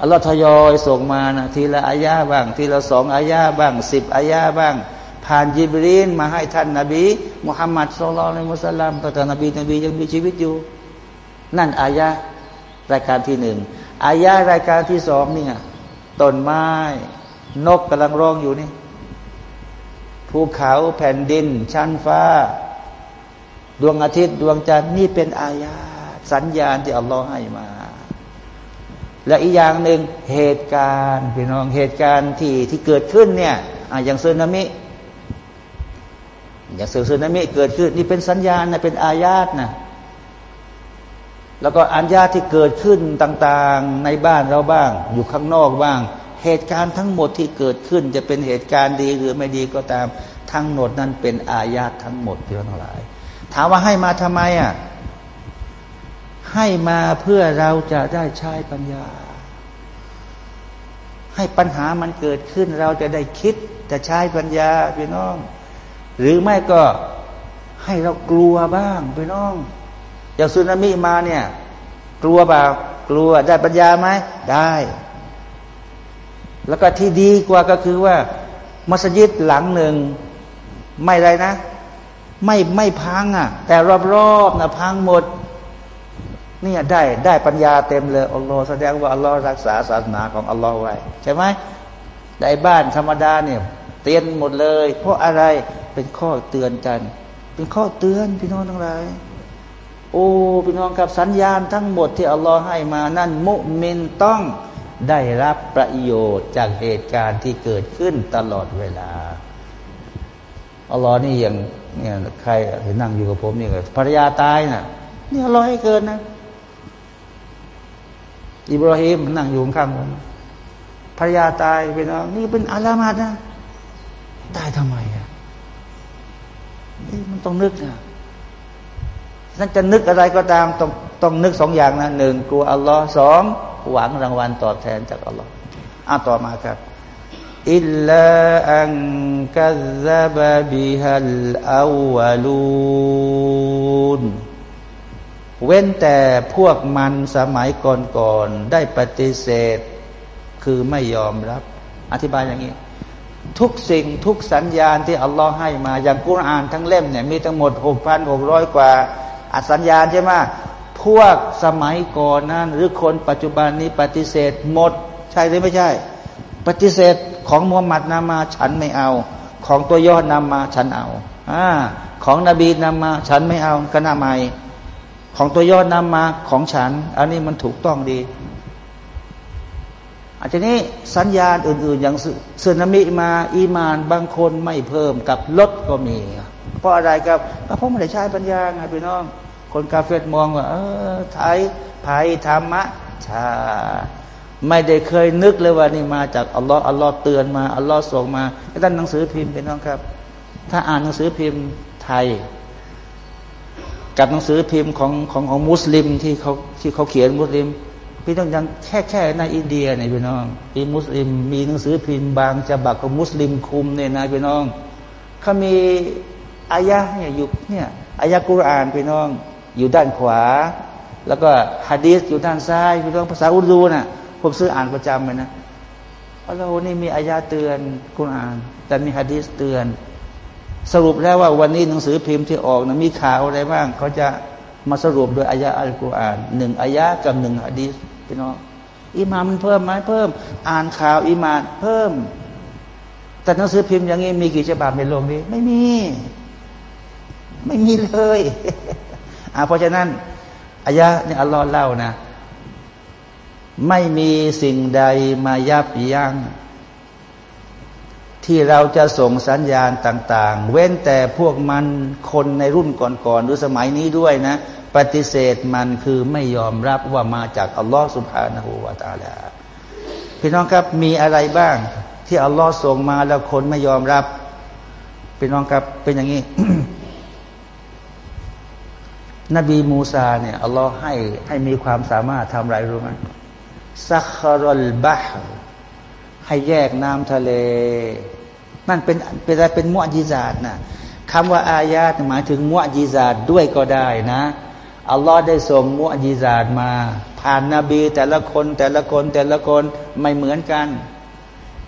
อัลลอฮ์ทยอยส่งมานะทีละอายะบ้าง ทีละสองอายะบ้างสิบอายะบ้าง ผ่านยิบรีนมาให้ท่านนาบีมุฮัมมัดสุลลัลมุสลัมตอนนบีนบียังมีชีวิตอยู่ นั่นอายะ รายการที่หนึ่งอายะรายการที่สองนี่ต้นไม้ นกกำลังร้องอยู่นี่ภูเขาแผ่นดิน ชั้นฟ้า ดวงอาทิตย์ ดวงจันทร์นี่เป็นอายาสัญญาณที่อัลลอฮ์ให้มา และอีกอย่างหนึ่งเหตุการณ์พี่น้องเหตุการณ์ที่ที่เกิดขึ้นเนี่ยอย่างซึนามิ อย่างสึนามิเกิดขึ้น นี่เป็นสัญญาณนะเป็นอายาตนะ แล้วก็อัญญาที่เกิดขึ้นต่างๆ ในบ้านเราบ้าง อยู่ข้างนอกบ้าง เหตุการณ์ทั้งหมดที่เกิดขึ้น จะเป็นเหตุการณ์ดีหรือไม่ดีก็ตามทั้งหมดนั้นเป็นอายาตทั้งหมดเพื่อนทั้งหลาย ถามว่าให้มาทำไมอะให้มาเพื่อเราจะได้ใช้ปัญญา ให้ปัญหามันเกิดขึ้น เราจะได้คิดจะใช้ปัญญาพี่น้อง หรือไม่ก็ให้เรากลัวบ้างไปน้อง อย่างสึนามิมาเนี่ย กลัวเปล่ากลัวได้ปัญญาไหมได้ แล้วก็ที่ดีกว่าก็คือว่า มัสยิดหลังหนึ่งไม่ไรนะ ไม่ไม่พังอะ แต่รอบๆนะพังหมดเนี่ยได้ได้ปัญญาเต็มเลยอัลลอฮ์แสดงว่าอัลลอฮ์รักษาศาสนาของอัลลอฮ์ไว้ ใช่ไหมได้บ้านธรรมดาเนี่ยเตียนหมดเลย เพราะอะไรเป็นข้อเตือนกัน เป็นข้อเตือนพี่น้องทั้งหลาย โอ้พี่น้องครับสัญญาณทั้งหมดที่อัลลอฮ์ให้มานั่นมุมินต้องได้รับประโยชน์จากเหตุการณ์ที่เกิดขึ้นตลอดเวลาอัลลอฮ์นี่อย่างเนี่ยใครเห็นนั่งอยู่กับผมนี่ภรรยาตายนะ่ะนี่อัลลอฮ์ให้เกินนะ อิบราฮิมนั่งอยู่ข้างผมภรรยาตายไปน้องนี่เป็นอาลามาดนะตายทำไมอะนี่มันต้องนึกนะ นั่นจะนึกอะไรก็ตามต้องต้องนึกสองอย่างนะหนึ่งกลัวอัลลอฮ์สองหวังรางวัลตอบแทนจากอัลลอฮ์อ่าต่อมาครับอิลลาอันกัซบะบิฮัลอาวลูนเว้นแต่พวกมันสมัยก่อนๆได้ปฏิเสธ คือไม่ยอมรับ อธิบายอย่างนี้ ทุกสิ่งทุกสัญญาณที่อัลลอฮ์ให้มา อย่างกุรอานทั้งเล่มเนี่ยมีทั้งหมดหกพันหกร้อยกว่า อัสัญญาณใช่ไหมพวกสมัยก่อนนั้นหรือคนปัจจุบันนี้ปฏิเสธหมด ใช่หรือไม่ใช่ ปฏิเสธของมูฮัมหมัดนำมาฉันไม่เอา ของตัวยอดนำมาฉันเอาอ่าของนบีนำมาฉันไม่เอาก็น่าไม่ของตัวยอดนำมาของฉัน อันนี้มันถูกต้องดีอาจจะนี้สัญญาณอื่น ๆ อย่างสึนามิมา อีมานบางคนไม่เพิ่มกับลดก็มี เพราะอะไรครับเพราะไม่ได้ใช้ปัญญาไงพี่น้อง คนกาเฟตมองว่า เออไทยภัยธรรมะชาไม่ได้เคยนึกเลยว่านี่มาจากอัลลอฮ์อัลลอฮ์เตือนมาอัลลอฮ์ส่งมาท่านหนังสือพิมพ์พี่น้องครับ ถ้าอ่านหนังสือพิมพ์ไทย กับหนังสือพิมพ์ของของของมุสลิมที่เขาที่เขาเขียนมุสลิมพี่ต้องยังแค่แค่ในอินเดียเนี่ยพี่น้องมีมุสลิม มีหนังสือพิมพ์บางฉบับของมุสลิมคุมเนี่ยนะพี่น้องเขามี อายะเนี่ยอยู่เนี่ยอายะกุรอานพี่น้องอยู่ด้านขวา แล้วก็ฮะดีษอยู่ด้านซ้ายพี่น้องภาษาอุรดูน่ะผมซื้ออ่านประจำเลยนะเรานี่มีอายะเตือนกุรอาน แต่มีฮะดีษเตือน สรุปแล้วว่าวันนี้หนังสือพิมพ์ที่ออกนะมีข่าวอะไรบ้าง เขาจะมาสรุปโดยอายะอัลกุรอานหนึ่งอายะกับหนึ่งอะดีษพี่น้องอิมามมันเพิ่มไหมเพิ่ม อ่านข่าวอิมานเพิ่ม แต่หนังสือพิมพ์อย่างนี้มีกี่ฉบับในโลกนี้ ไม่มี ไม่มีเลยอ่าเพราะฉะนั้นอายะนี่อัลลอฮ์เล่านะ ไม่มีสิ่งใดมายับยั้งที่เราจะส่งสัญญาณต่าง ๆ เว้นแต่พวกมันคนในรุ่นก่อนๆหรือสมัยนี้ด้วยนะ ปฏิเสธมันคือไม่ยอมรับว่ามาจากอัลลอฮฺสุบฮานาหูวาตาลาพี่น้องครับมีอะไรบ้าง ที่อัลลอฮ์ส่งมาแล้วคนไม่ยอมรับพี่น้องครับเป็นอย่างนี้ นบีมูซาเนี่ยอัลลอฮ์ให้ให้มีความสามารถทำอะไรรู้ไหมซักคารลบะให้แยกน้ำทะเล นั่นเป็นเป็นอะไรเป็นมุอจิซาตนะคำว่าอายาตหมายถึงมุอจิซาตด้วยก็ได้นะอัลลอฮ์ได้ส่งมุอจิซาตมา ผ่านนาบีแต่ละคนแต่ละคนแต่ละคนไม่เหมือนกัน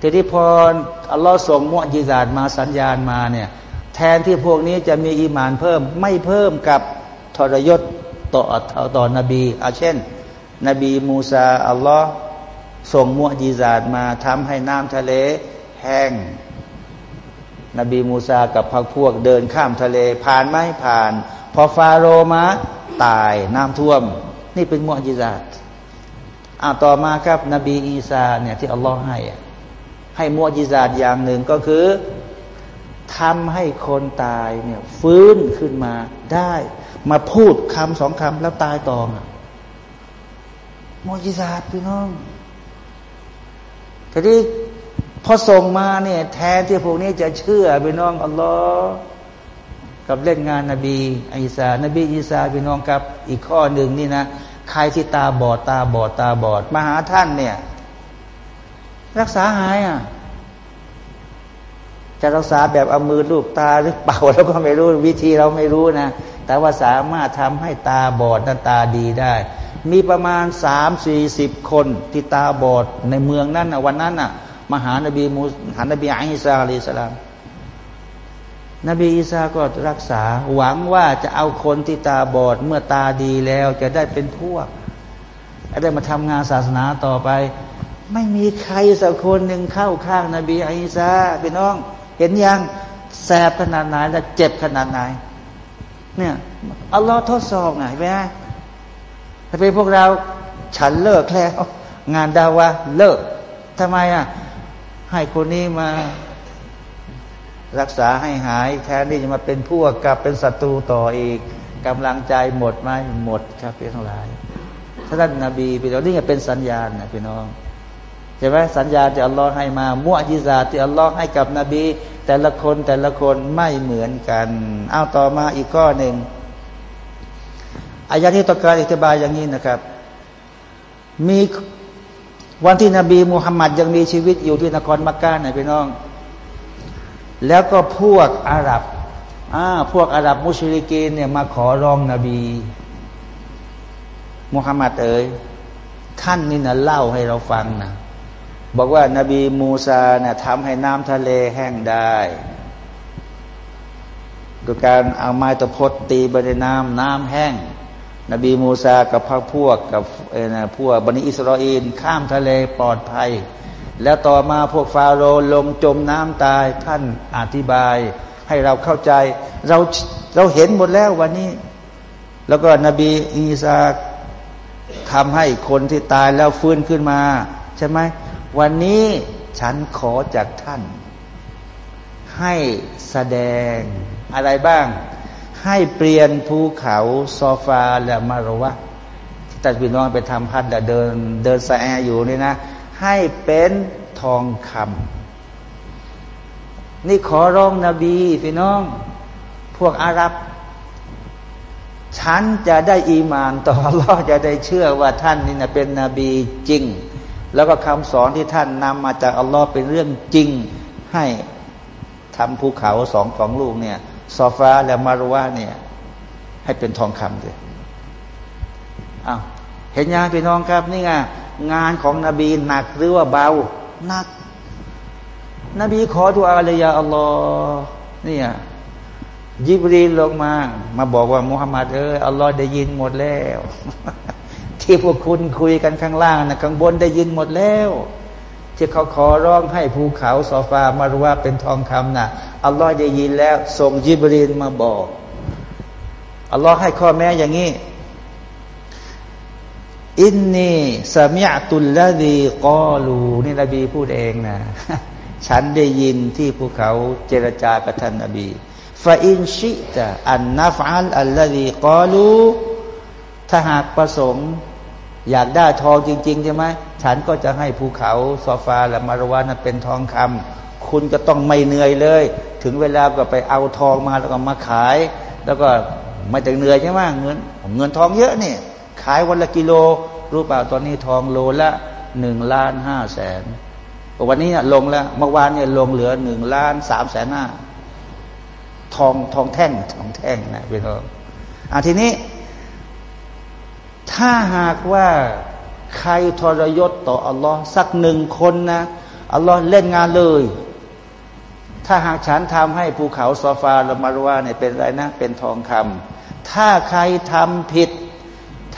ทีที่พออัลลอฮ์ส่งมุอจิซาตมาสัญญาณมาเนี่ยแทนที่พวกนี้จะมีอีมานเพิ่ม ไม่เพิ่มกับ ทรยศต่อต่อนบีอาเช่น นบีมูซาอัลลอฮ์ส่งมุอจิซาตมาทำให้น้ำทะเลแห้ง นบีมูซากับพรรคพวกเดินข้ามทะเล ผ่านไม่ผ่าน พอฟาโรมาตายน้ำท่วม นี่เป็นมุอจิซาตอ่าต่อมาครับ นบีอีสาเนี่ยที่อัลลอฮ์ให้ ให้มุอจิซาตอย่างหนึ่งก็คือทำให้คนตายเนี่ยฟื้นขึ้นมาได้ มาพูดคำสองคำแล้วตายต่อมุอจิซาตพี่น้องทีนี้พอส่งมาเนี่ยแทนที่พวกนี้จะเชื่อไปน้องอัลลอฮ์กับเล่นงานนบีอิสานบีอิสาพี่น้องครับอีกข้อหนึ่งนี่นะใครที่ตาบอดตาบอดตาบอดมาหาท่านเนี่ย รักษาหายอะจะรักษาแบบเอามือลูกตาหรือเปล่าเราก็ไม่รู้วิธีเราไม่รู้นะ แต่ว่าสามารถทำให้ตาบอดนั้นตาดีได้ มีประมาณสามสี่สิบคนที่ตาบอดในเมืองนั้นนะวันนั้นน่ะมาหานบีมูหานบีอิสาอะลัยสลามนบีอีสาก็รักษา หวังว่าจะเอาคนที่ตาบอดเมื่อตาดีแล้ว จะได้เป็นพวกได้มาทำงานศาสนาต่อไป ไม่มีใครสักคนหนึ่งเข้าข้างนบีอีสาพี่น้อง เห็นยังแสบขนาดไหนและเจ็บขนาดไหน เนี่ยอัลลอฮ์ทดสอบไงไหมถ้าเป็นพวกเราฉันเลิกแล้ว งานดาวะเลิกทำไมอะ ให้คนนี้มา รักษาให้หาย แทนที่จะมาเป็นพวกกับเป็นศัตรูต่ออีกกำลังใจหมดไหมหมดครับพี่ทั้งหลายท่านนบีพี่น้องนี่เป็นสัญญาณนะพี่น้องใช่ไหมสัญญาที่อัลลอฮ์ให้มามุอจิซาที่อัลลอฮ์ให้กับนบี แต่ละคนแต่ละคนไม่เหมือนกัน เอาต่อมาอีกข้อหนึ่งอายะที่ต้องการอธิบายอย่างนี้นะครับ มีวันที่นบีมุฮัมมัดยังมีชีวิตอยู่ที่นครมักกะนะพี่น้อง แล้วก็พวกอาหรับอ่าพวกอาหรับมุชลิกีนเนี่ยมาขอร้องนบีมุฮัมมัดเอ๋ยท่านนี่นะเล่าให้เราฟังนะ บอกว่านาบีมูซาเนี่ยทำให้น้ำทะเลแห้งได้โดยการเอาไม้ตะพดตีไปในน้ำน้ำแห้ง นบีมูซากับพวกพวกกับพวกบันิอิสราเอลข้ามทะเลปลอดภัย แล้วต่อมาพวกฟาโรห์ลงจมน้ำตายท่านอธิบายให้เราเข้าใจ เราเราเห็นหมดแล้ววันนี้ แล้วก็นบีอีสาทำให้คนที่ตายแล้วฟื้นขึ้นมา ใช่ไหม วันนี้ฉันขอจากท่าน ให้แสดงอะไรบ้าง ให้เปลี่ยนภูเขาซอฟาและมารวะที่ตัดพี่น้องไปทำพัดเดินเดินสแออยู่นี่นะ ให้เป็นทองคำนี่ขอร้องนบีพี่น้อง พวกอาหรับ ฉันจะได้อีมานต่อรอจะได้เชื่อว่าท่านนี่นะเป็นนบีจริง แล้วก็คำสอนที่ท่านนำมาจากอัลลอฮ์เป็นเรื่องจริงให้ทำภูเขาสองสองลูกเนี่ยซอฟ้าและมารวะเนี่ย ให้เป็นทองคำเลยอ้าวเห็นยังพี่น้องครับนี่ไงงานของนบีหนักหรือว่าเบาหนัก นบีขอดุอาเลยาอัลลอฮ์เนี่ยยิบรีลงมา มาบอกว่ามุฮัมมัดเอออัลลอฮ์ได้ยินหมดแล้ว ที่พวกคุณคุยกันข้างล่างนะข้างบนได้ยินหมดแล้ว ที่เขาขอร้องให้ภูเขาซอฟามารู้ว่าเป็นทองคำนะ่ะอัลลอฮ์ได้ยินแล้วส่งยิบรีนมาบอกอัลลอฮ์ให้ข้อแม้อย่างนี้อินนีสมิอตุลละดีกอลูนี่นบีพูดเองนะ ฉันได้ยินที่ภูเขาเจรจากับท่านนบีฟาอินชิตะอันนัฟอัลอัลละดีกอลูถ้าหากประสงค์ อยากได้ทองจริงๆใช่ไหมฉันก็จะให้ภูเขาซอฟาและมารวานั้นเป็นทองคำคุณก็ต้องไม่เหนื่อยเลย ถึงเวลาก็ไปเอาทองมาแล้วก็มาขาย แล้วก็ไม่ต้องเหนื่อยใช่ไหมเงินเงินทองเยอะนี่ขายวันละกิโล รู้เปล่าตอนนี้ทองโลละหนึ่งล้านห้าแสนวันนี้ลงแล้วเมื่อวานเนี่ยลงเหลือหนึ่งล้านสามแสนห้าทองทองแท่งทองแท่งนะพี่น้องอะทีนี้ ถ้าหากว่าใครทรยศต่ออัลลอฮ์สักหนึ่งคนนะอัลลอฮ์เล่นงานเลย ถ้าหากฉันทำให้ภูเขาซอฟาละมารวาเนี่ยเป็นไรนะ เป็นทองคำถ้าใครทำผิด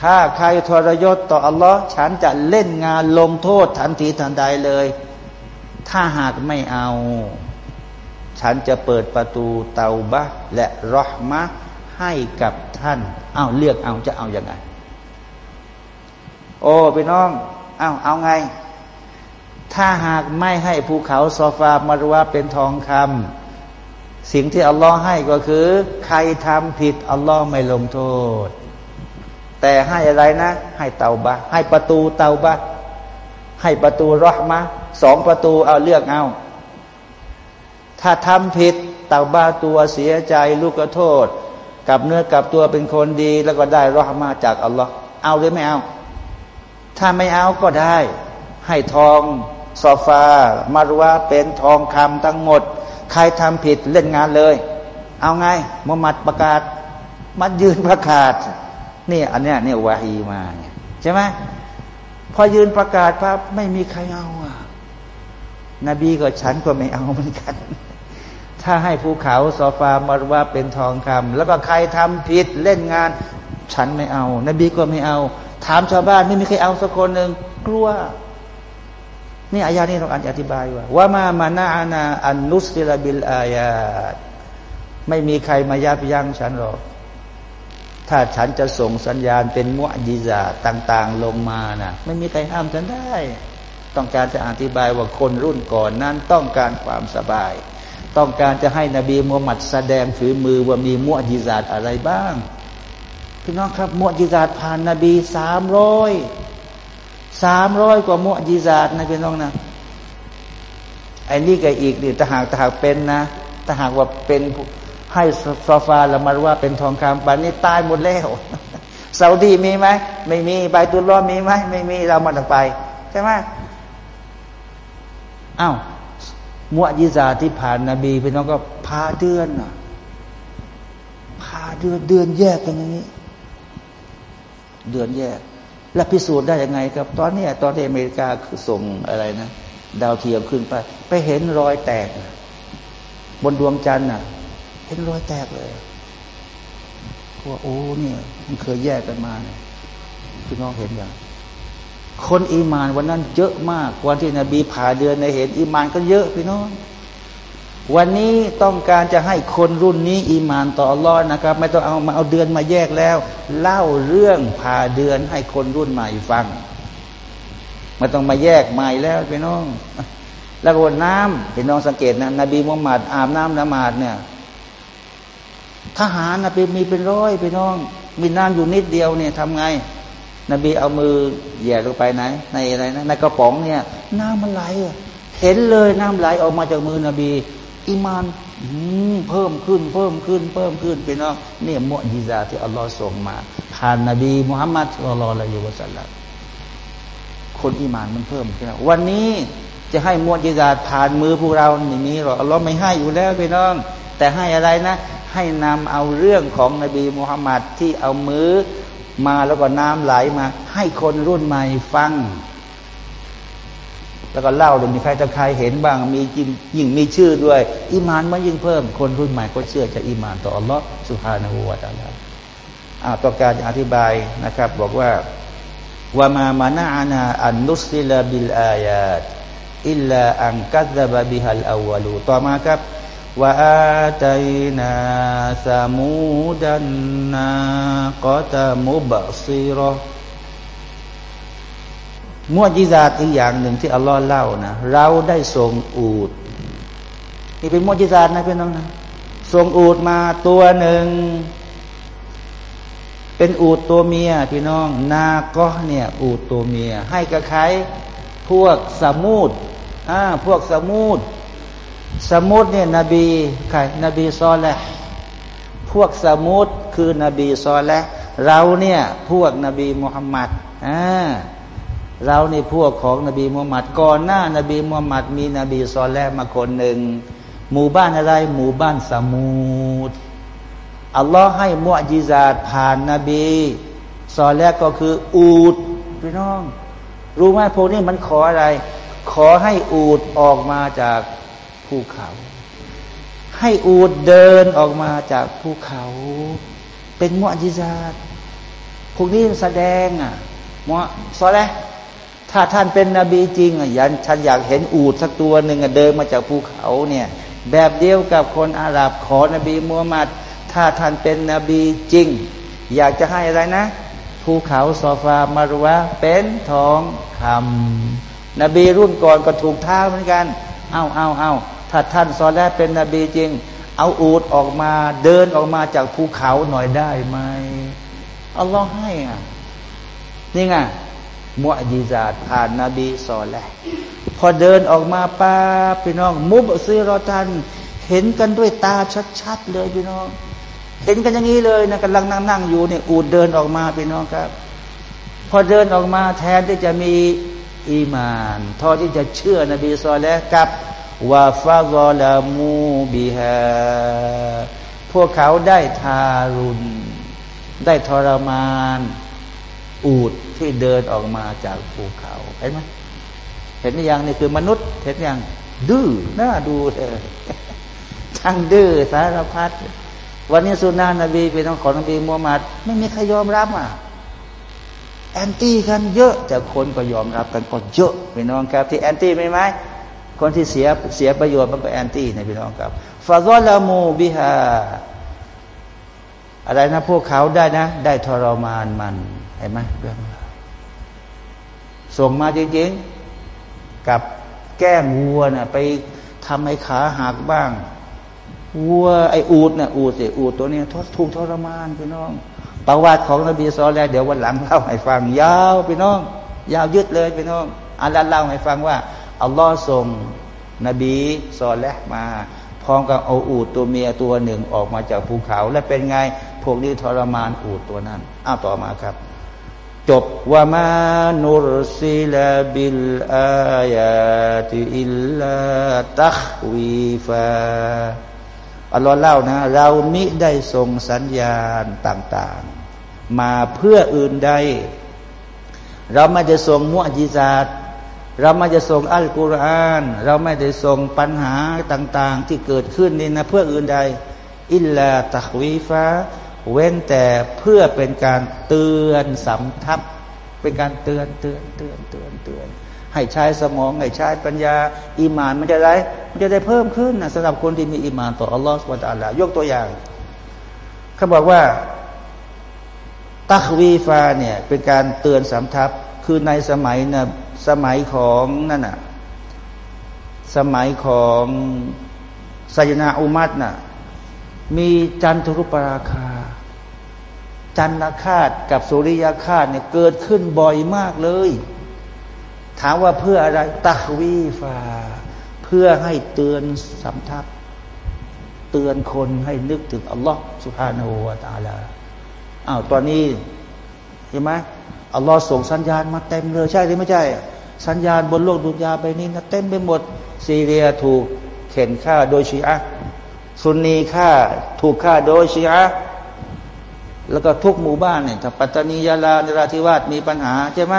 ถ้าใครทรยศต่ออัลลอฮ์ฉันจะเล่นงานลงโทษทันทีทันใดเลย ถ้าหากไม่เอา ฉันจะเปิดประตูเตาบะและรอห์มะให้กับท่าน เอาเลือกเอาจะเอาอยัางไง โอ้พี่น้องเอาเอาไง ถ้าหากไม่ให้ภูเขาซอฟามารวาเป็นทองคำสิ่งที่อัลลอฮ์ให้ก็คือ ใครทำผิดอัลลอฮ์ไม่ลงโทษ แต่ให้อะไรนะ ให้เตาบะ ให้ประตูเตาบะ ให้ประตูรอห์มะสองประตูเอาเลือกเอา ถ้าทำผิดเตาบาตัวเสียใจลูกกระโทษ กับเนื้อกับตัวเป็นคนดี แล้วก็ได้รอห์มาจากอัลลอฮ์เอาหรือไม่เอา ถ้าไม่เอาก็ได้ ให้ทองซอฟามารวาเป็นทองคำทั้งหมด ใครทำผิดเล่นงานเลย เอาไงมุฮัมมัดประกาศ มัดยืนประกาศ นี่อันเนี้ยเนี่ยวาฮีมาใช่ไหมพอยืนประกาศปั๊บไม่มีใครเอาอะ นบีก็ฉันก็ไม่เอาเหมือนกัน ถ้าให้ภูเขาซอฟามารวาเป็นทองคำแล้วก็ใครทำผิดเล่นงาน ฉันไม่เอา นบีก็ไม่เอา ถามชาวบ้านไม่มีใครเอาสักคนหนึ่งกลัวนี่อายานี้ต้องอธิบายว่าว่ามามานาอานาอันนุสติลบิลอายาไม่มีใครมายับยั้งฉันหรอก ถ้าฉันจะส่งสัญญาณเป็นมุอญิซาต่าง ๆ ลงมานะ่ะ ไม่มีใครห้ามฉันได้ ต้องการจะอธิบายว่าคนรุ่นก่อนนั้นต้องการความสบาย ต้องการจะให้นบีมูฮัมมัดแสดงฝีมือว่ามีมุอญิซาอะไรบ้าง พี่น้องครับมุอญิซาผ่านนบีสามร้อยสามร้อยกว่ามุอญิซานะพี่น้องนะไอ้นี่ก็อีกนี่ถ้าหากถ้าหากเป็นนะถ้าหากว่าเป็นให้ซอฟาละมารว่าเป็นทองคำบันนี้ตายหมดแล้วซาอุดีมีไหมไม่มีใบตุลล้อมีไหมไม่มีเรามาต้องไปใช่ไหมอ้าวมุอญิซาที่ผ่านนบีพี่น้องก็พาเดือนพาเดือนเดือนแยกกันอย่างนี้ เดือนแยก แล้วพิสูจน์ได้ยังไงครับ ตอนนี้ตอนที่อเมริกาส่งอะไรนะ ดาวเทียมขึ้นไป ไปเห็นรอยแตก บนดวงจันทร์น่ะ เห็นรอยแตกเลยว่าโอ้เนี่ยมันเคยแยกกันมาเนี่ยพี่น้องเห็นอย่างคนอีมานวันนั้นเยอะมาก วันที่นบีผ่าเดือนในเห็นอีมานก็เยอะพี่น้อง วันนี้ต้องการจะให้คนรุ่นนี้อีมานต่อรอดนะครับ ไม่ต้องเอามาเอาเดือนมาแยกแล้ว เล่าเรื่องผ่าเดือนให้คนรุ่นใหม่ฟังไม่ต้องมาแยกใหม่แล้วพี่น้อง แล้วก็น้ำพี่น้องสังเกตนะนบีมุฮัมมัดอาบน้ำนมาดเนี่ยทหารนะเป็นมีเป็นร้อยไปน้อง มีน้ำอยู่นิดเดียวเนี่ยทำไง นบีเอามือแย่ลงไปไหน ในอะไรนะในกระป๋องเนี่ย น้ำมันไหลเห็นเลยน้ำไหลออกมาจากมือนบี อิมานเพิ่มขึ้น เพิ่มขึ้น เพิ่มขึ้นไปน้องเนี่ยมุอญิซาที่อัลลอฮ์ส่งมาผ่านนบีมุฮัมมัดสุลลัลละอยู่วะสัลลัมคนอิมานมันเพิ่มขึ้นวันนี้จะให้มุอญิซาผ่านมือพวกเราไม่มีหรออัลลอฮ์ไม่ให้อยู่แล้วไปน้อง แต่ให้อะไรนะ ให้นำเอาเรื่องของนบีมุฮัมมัดที่เอามือมาแล้วก็น้ำไหลมา ให้คนรุ่นใหม่ฟัง แล้วก็เล่าเลยมีใครจะใครเห็นบ้างมีจริงยิ่งมีชื่อด้วยอิมานมันยิ่งเพิ่ม คนรุ่นใหม่ก็เชื่อจะอิมานต่ออัลลอฮ์สุภาณหูวาตาลาอ่าต่อการอธิบายนะครับ บอกว่าวามามานาอานาอันนุสิลาบิลอายาตอิลลาอังกัซบะบิฮัลอาวลูต่อมาครับว่าอาตัยนาสมูดันนากตมุบซีรอ มวจิซาตอีกอย่างหนึ่งที่อัลลอฮ์เล่านะเราได้ส่งอูดนี่เป็นมวจิซาตนะพี่น้องนะส่งอูดมาตัวหนึ่ง เป็นอูดตัวเมียพี่น้อง นาก็เนี่ยอูดตัวเมีย ให้กับใครพวกสมูดอ่าพวกสมูดสมุดเนี่ยนบีใครนบีซอลแหละพวกสมุดคือนบีซอลแหละเราเนี่ยพวกนบีมุฮัมมัดอ่า เราในพวกของนบีมุฮัมมัดก่อนหน้านบีมุฮัมมัดมีนบีซอลแลมาคนหนึ่ง หมู่บ้านอะไร หมู่บ้านสมุดอัลลอฮ์ให้มุอจิซาดผ่านนบีซอลแลก็คือ อูดพี่น้อง รู้ไหมพวกนี้มันขออะไร ขอให้อูดออกมาจากภูเขา ให้อูดเดินออกมาจากภูเขา เป็นมุอจิซาตพวกนี้แสดงอะมุซอแล ถ้าท่านเป็นนบีจริงอะยันฉันอยากเห็นอูดสักตัวหนึ่งเดินมาจากภูเขาเนี่ย แบบเดียวกับคนอาหรับขอนบีมูฮัมมัดถ้าท่านเป็นนบีจริง อยากจะให้อะไรนะภูเขาซอฟามารุวะเป็นทองคำนบีรุ่นก่อนก็ถูกท้าเหมือนกัน เอาเอาเอาถ้าท่านซอแลเป็นนบีจริง เอาอูดออกมาเดินออกมาจากภูเขาหน่อยได้ไหมอัลลอฮ์ให้อะนี่ไง มุอจิซาตผ่านนบีซอแลพอเดินออกมาป้าพี่น้อง มุบซีรอตัน เห็นกันด้วยตาชัดๆเลยพี่น้อง เห็นกันอย่างนี้เลยนะกำลังนั่งๆอยู่เนี่ยอูดเดินออกมาพี่น้องครับ พอเดินออกมาแทนที่จะมีอีมานทอที่จะเชื่อนบีซอแลกับวาฟาซอลามูบิฮาพวกเขาได้ทารุณ ได้ทรมาน อูดที่เดินออกมาจากภูเขาเห็นไหมเห็นหรือยังนี่คือมนุษย์ เห็นยังดื้อน่าดูเลยทั้งดื้อสารพัดวันนี้สุนานะบีเป็นของนบีมูฮัมมัดไม่มีใครยอมรับอะแอนตี้กันเยอะแต่คนก็ยอมรับกันก็เยอะพี่น้องครับ ที่แอนตี้ไหมไหมคนที่เสียเสียประโยชน์มันก็แอนตี้นะพี่น้องครับฟาซอลามูบิฮาอะไรนะพวกเขาได้นะ ได้ทรมานมัน ห็นไหมเรื่องส่งมาจริงๆ กับแก้งวัวนะ่ะไปทำให้ขาหักบ้าง วัวไออูดนะ่ะอูดสิอูดตัวนี้ทถูกทรมานพี่น้องประวัติของนบีซอลแล้วเดี๋ยววันหลังเล่าให้ฟัง ยาวพี่น้อง ยาวยึดเลยพี่น้องอัลลอฮ์เล่าให้ฟังว่าอัลลอฮ์ส่งนบีซอลแล้วมาพร้อมกับเอาอูดตัวเมียตัวหนึ่งออกมาจากภูเขา และเป็นไงพวกนี้ทรมานอูดตัวนั้นอ้าวต่อมาครับ จบว่ามานุรซิลาบิลอายาติอิลลาตักวีฟาอัลลอฮ์เล่านะ เรามิได้ส่งสัญญาณต่างๆ มาเพื่ออื่นใด เราไม่ได้ส่งมุอจิซาตเราไม่จะส่งอัลกุรอาน เราไม่ได้ส่งปัญหาต่าง ๆ ที่เกิดขึ้นนี่นะ เพื่ออื่นใด อิลลาตักวีฟา เว้นแต่เพื่อเป็นการเตือนสำทับ เป็นการเตือนเตือนเตือนเตือนเตือน ให้ใช้สมองให้ใช้ปัญญาอีมานมันจะได้มันจะได้เพิ่มขึ้นนะสำหรับคนที่มีอีมานต่ออัลลอฮฺสุบตาลายกตัวอย่างเขาบอกว่าตักวีฟาเนี่ยเป็นการเตือนสำทับ คือในสมัยนะสมัยของนั่นน่ะสมัยของไซนาอุมัตน่ะมีจันทรุปราคา จันทคาตกับสุริยคาตเนี่ยเกิดขึ้นบ่อยมากเลย ถามว่าเพื่ออะไรตักวีฟา เพื่อให้เตือนสำทับ เตือนคนให้นึกถึงอัลลอฮ์ سبحانه وتعالى อ้าวตอนนี้เห็นไหมอัลลอฮ์ส่งสัญญาณมาเต็มเลยใช่หรือไม่ใช่ สัญญาณบนโลกดุนยาไปนี้นะเต็มไปหมดซีเรียถูกเข่นฆ่าโดยชีอะซุนนีฆ่าถูกฆ่าโดยชีอะ แล้วก็ทุกหมู่บ้านเนี่ยถ้าปัตตานียาลานราธิวาสมีปัญหาใช่ไหม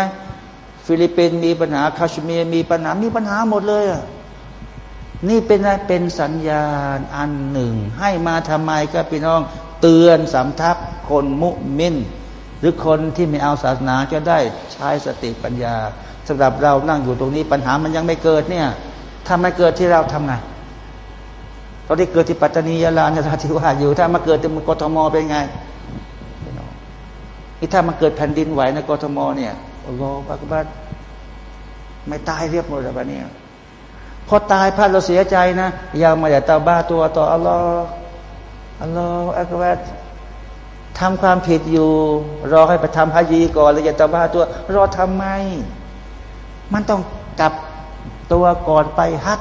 ฟิลิปปินส์มีปัญหาแคชเมียร์มีปัญหามีปัญหาหมดเลยอะนี่เป็นเป็นสัญญาณอันหนึ่ง ให้มาทำไมก็พี่น้องเตือนสำทับคนมุมิน หรือคนที่ไม่เอาศาสนาจะได้ใช้สติปัญญาสำหรับเรานั่งอยู่ตรงนี้ปัญหามันยังไม่เกิดเนี่ยถ้าไม่เกิดที่เราทำไงตอนที่เกิดที่ปัตตานียาลานราธิวาสอยู่ ถ้ามาเกิดที่กทมเป็นไง นี่ถ้ามันเกิดแผ่นดินไหวในกทมเนี่ยอัลลอฮฺบักบัดไม่ตายเรียบหมดแล้วเนี่ยพอตายพลาดเราเสียใจนะยังมาอย่าตาบ้าตัวต่ออัลลอฮฺอัลลอฮฺอักบัดทำความผิดอยู่ รอให้ไปทำฮายีก่อนแล้วจะตบ้าตัว รอทำไม มันต้องกลับตัวก่อนไปฮัด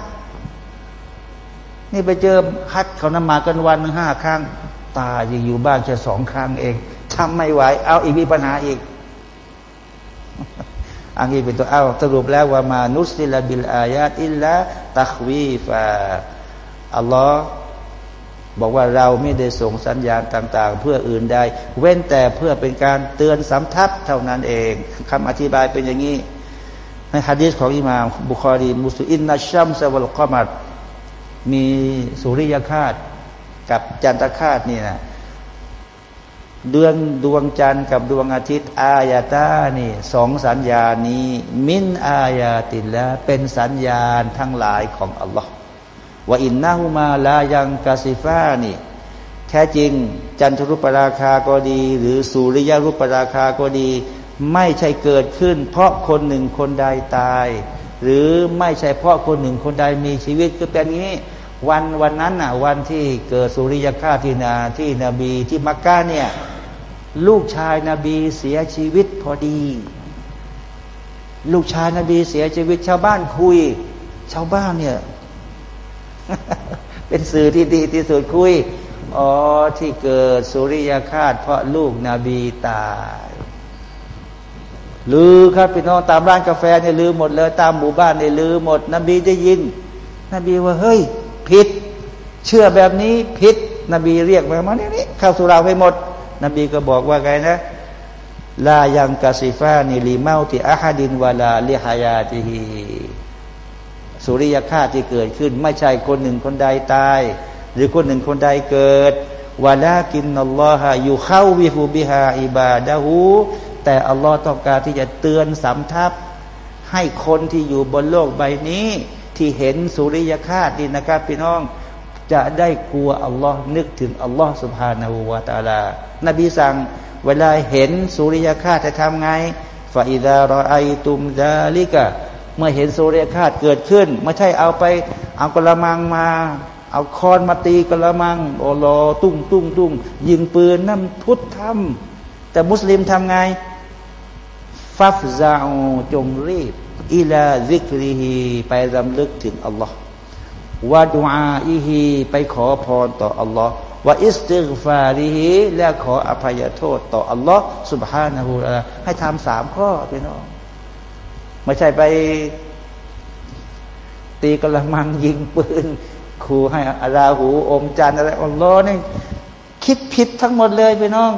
นี่ไปเจอฮัดเขานำมากันวันห้าครั้ง ตาจะอยู่บ้านแค่สองครั้งเอง ทำไม่ไหว เอาอีกมีปัญหาอีกอันนี้เป็นตัวเอาสรุปแล้วว่าما نرسل بالآيات إلا تخويفا อัลลอฮ์บอกว่าเราไม่ได้ส่งสัญญาณต่าง ๆ เพื่ออื่นใด เว้นแต่เพื่อเป็นการเตือนสำทับเท่านั้นเองคำอธิบายเป็นอย่างนี้ ในฮะดีษของอิมามบุคอรีมุสลินนัชชัมซาวลกอมัดมีสุริยคราสกับจันทรคราสนี่นะ เดือนดวงจันทร์กับดวงอาทิตย์ อายาตานี่สองสัญญานี้ มินอายาติละเป็นสัญญาณทั้งหลายของอัลลอฮ์ว่าอินนาหูมาลายังกาซิฟานี่แท้จริง จันทรุปราคาก็ดี หรือสุริยรุปราคาก็ดี ไม่ใช่เกิดขึ้น เพราะคนหนึ่งคนใดตาย หรือไม่ใช่เพราะคนหนึ่งคนใดมีชีวิตคือเป็นงี้วันวันนั้นน่ะวันที่เกิดสุริยคาที่นาที่นบีที่มักกะเนี่ย ลูกชายนาบีเสียชีวิตพอดี ลูกชายนาบีเสียชีวิตชาวบ้านคุย ชาวบ้านเนี่ย เป็นสื่อที่ดีที่สุดคุยอ๋อที่เกิดสุริยคาตเพราะลูกนบีตายลือครับพี่น้องตามร้านกาแฟเนี่ยลือหมดเลยตามหมู่บ้านเนี่ยลือหมด นบีได้ยิน นบีว่าเฮ้ยผิด เชื่อแบบนี้ผิด นบีเรียกมามาเนี่ยนี่เข้าสุราไปหมด นบีก็บอกว่าไงนะลายังกาซิฟานิลีเมาติอาฮดินวาลาลิฮายาติฮีสุริยคาตที่เกิดขึ้น ไม่ใช่คนหนึ่งคนใดตาย หรือคนหนึ่งคนใดเกิดวาลากินนัลลอฮะอยู่เข้าวิฮูบิฮาอิบาดะฮูแต่อัลลอฮ์ต้องการที่จะเตือนสำทับ ให้คนที่อยู่บนโลกใบนี้ ที่เห็นสุริยคาตดีนะครับพี่น้อง จะได้กลัวอัลลอฮ์นึกถึงอัลลอฮ์สุบฮานาหูวาตาลา นบีสั่ง เวลาเห็นสุริยคาตจะทำไงฟาอิดารอไอตุมดาลิกะ เมื่อเห็นสุริยคาตเกิดขึ้น ไม่ใช่เอาไป เอากระมังมา เอาคอนมาตีกระมัง โอโลตุ้งตุ้งตุ้งยิงปืนนั่นพุทธธรรมแต่มุสลิมทำไง فافزعوا จงรีบ إلى ذكره ไปรำลึกถึงอัลลอฮ์ ودعائه ไปขอพรต่ออัลลอฮ์واستغفاره และขออภัยโทษต่ออัลลอฮ์ سبحانه وتعالى ให้ทำสามข้อพี่น้องไม่ใช่ไปตีกะละมังยิงปืนขู่ให้อาราหูอมจันทร์อะไรอัลลอฮ์นี่คิดผิดทั้งหมดเลยพี่น้อง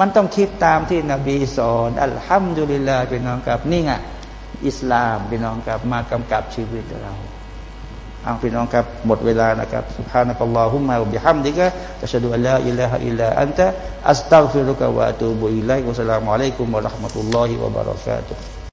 มันต้องคิดตามที่นบีสอนอัลฮัมดุลิลลาห์พี่น้องกับนี่ไงอิสลามพี่น้องกับมากำกับชีวิตเรา เอาพี่น้องครับหมดเวลานะครับ سبحانك اللهم وبحمدك أشهد أن لا إله إلا أنت أستغفرك وأتوب إليك والسلام عليكم ورحمة الله وبركاته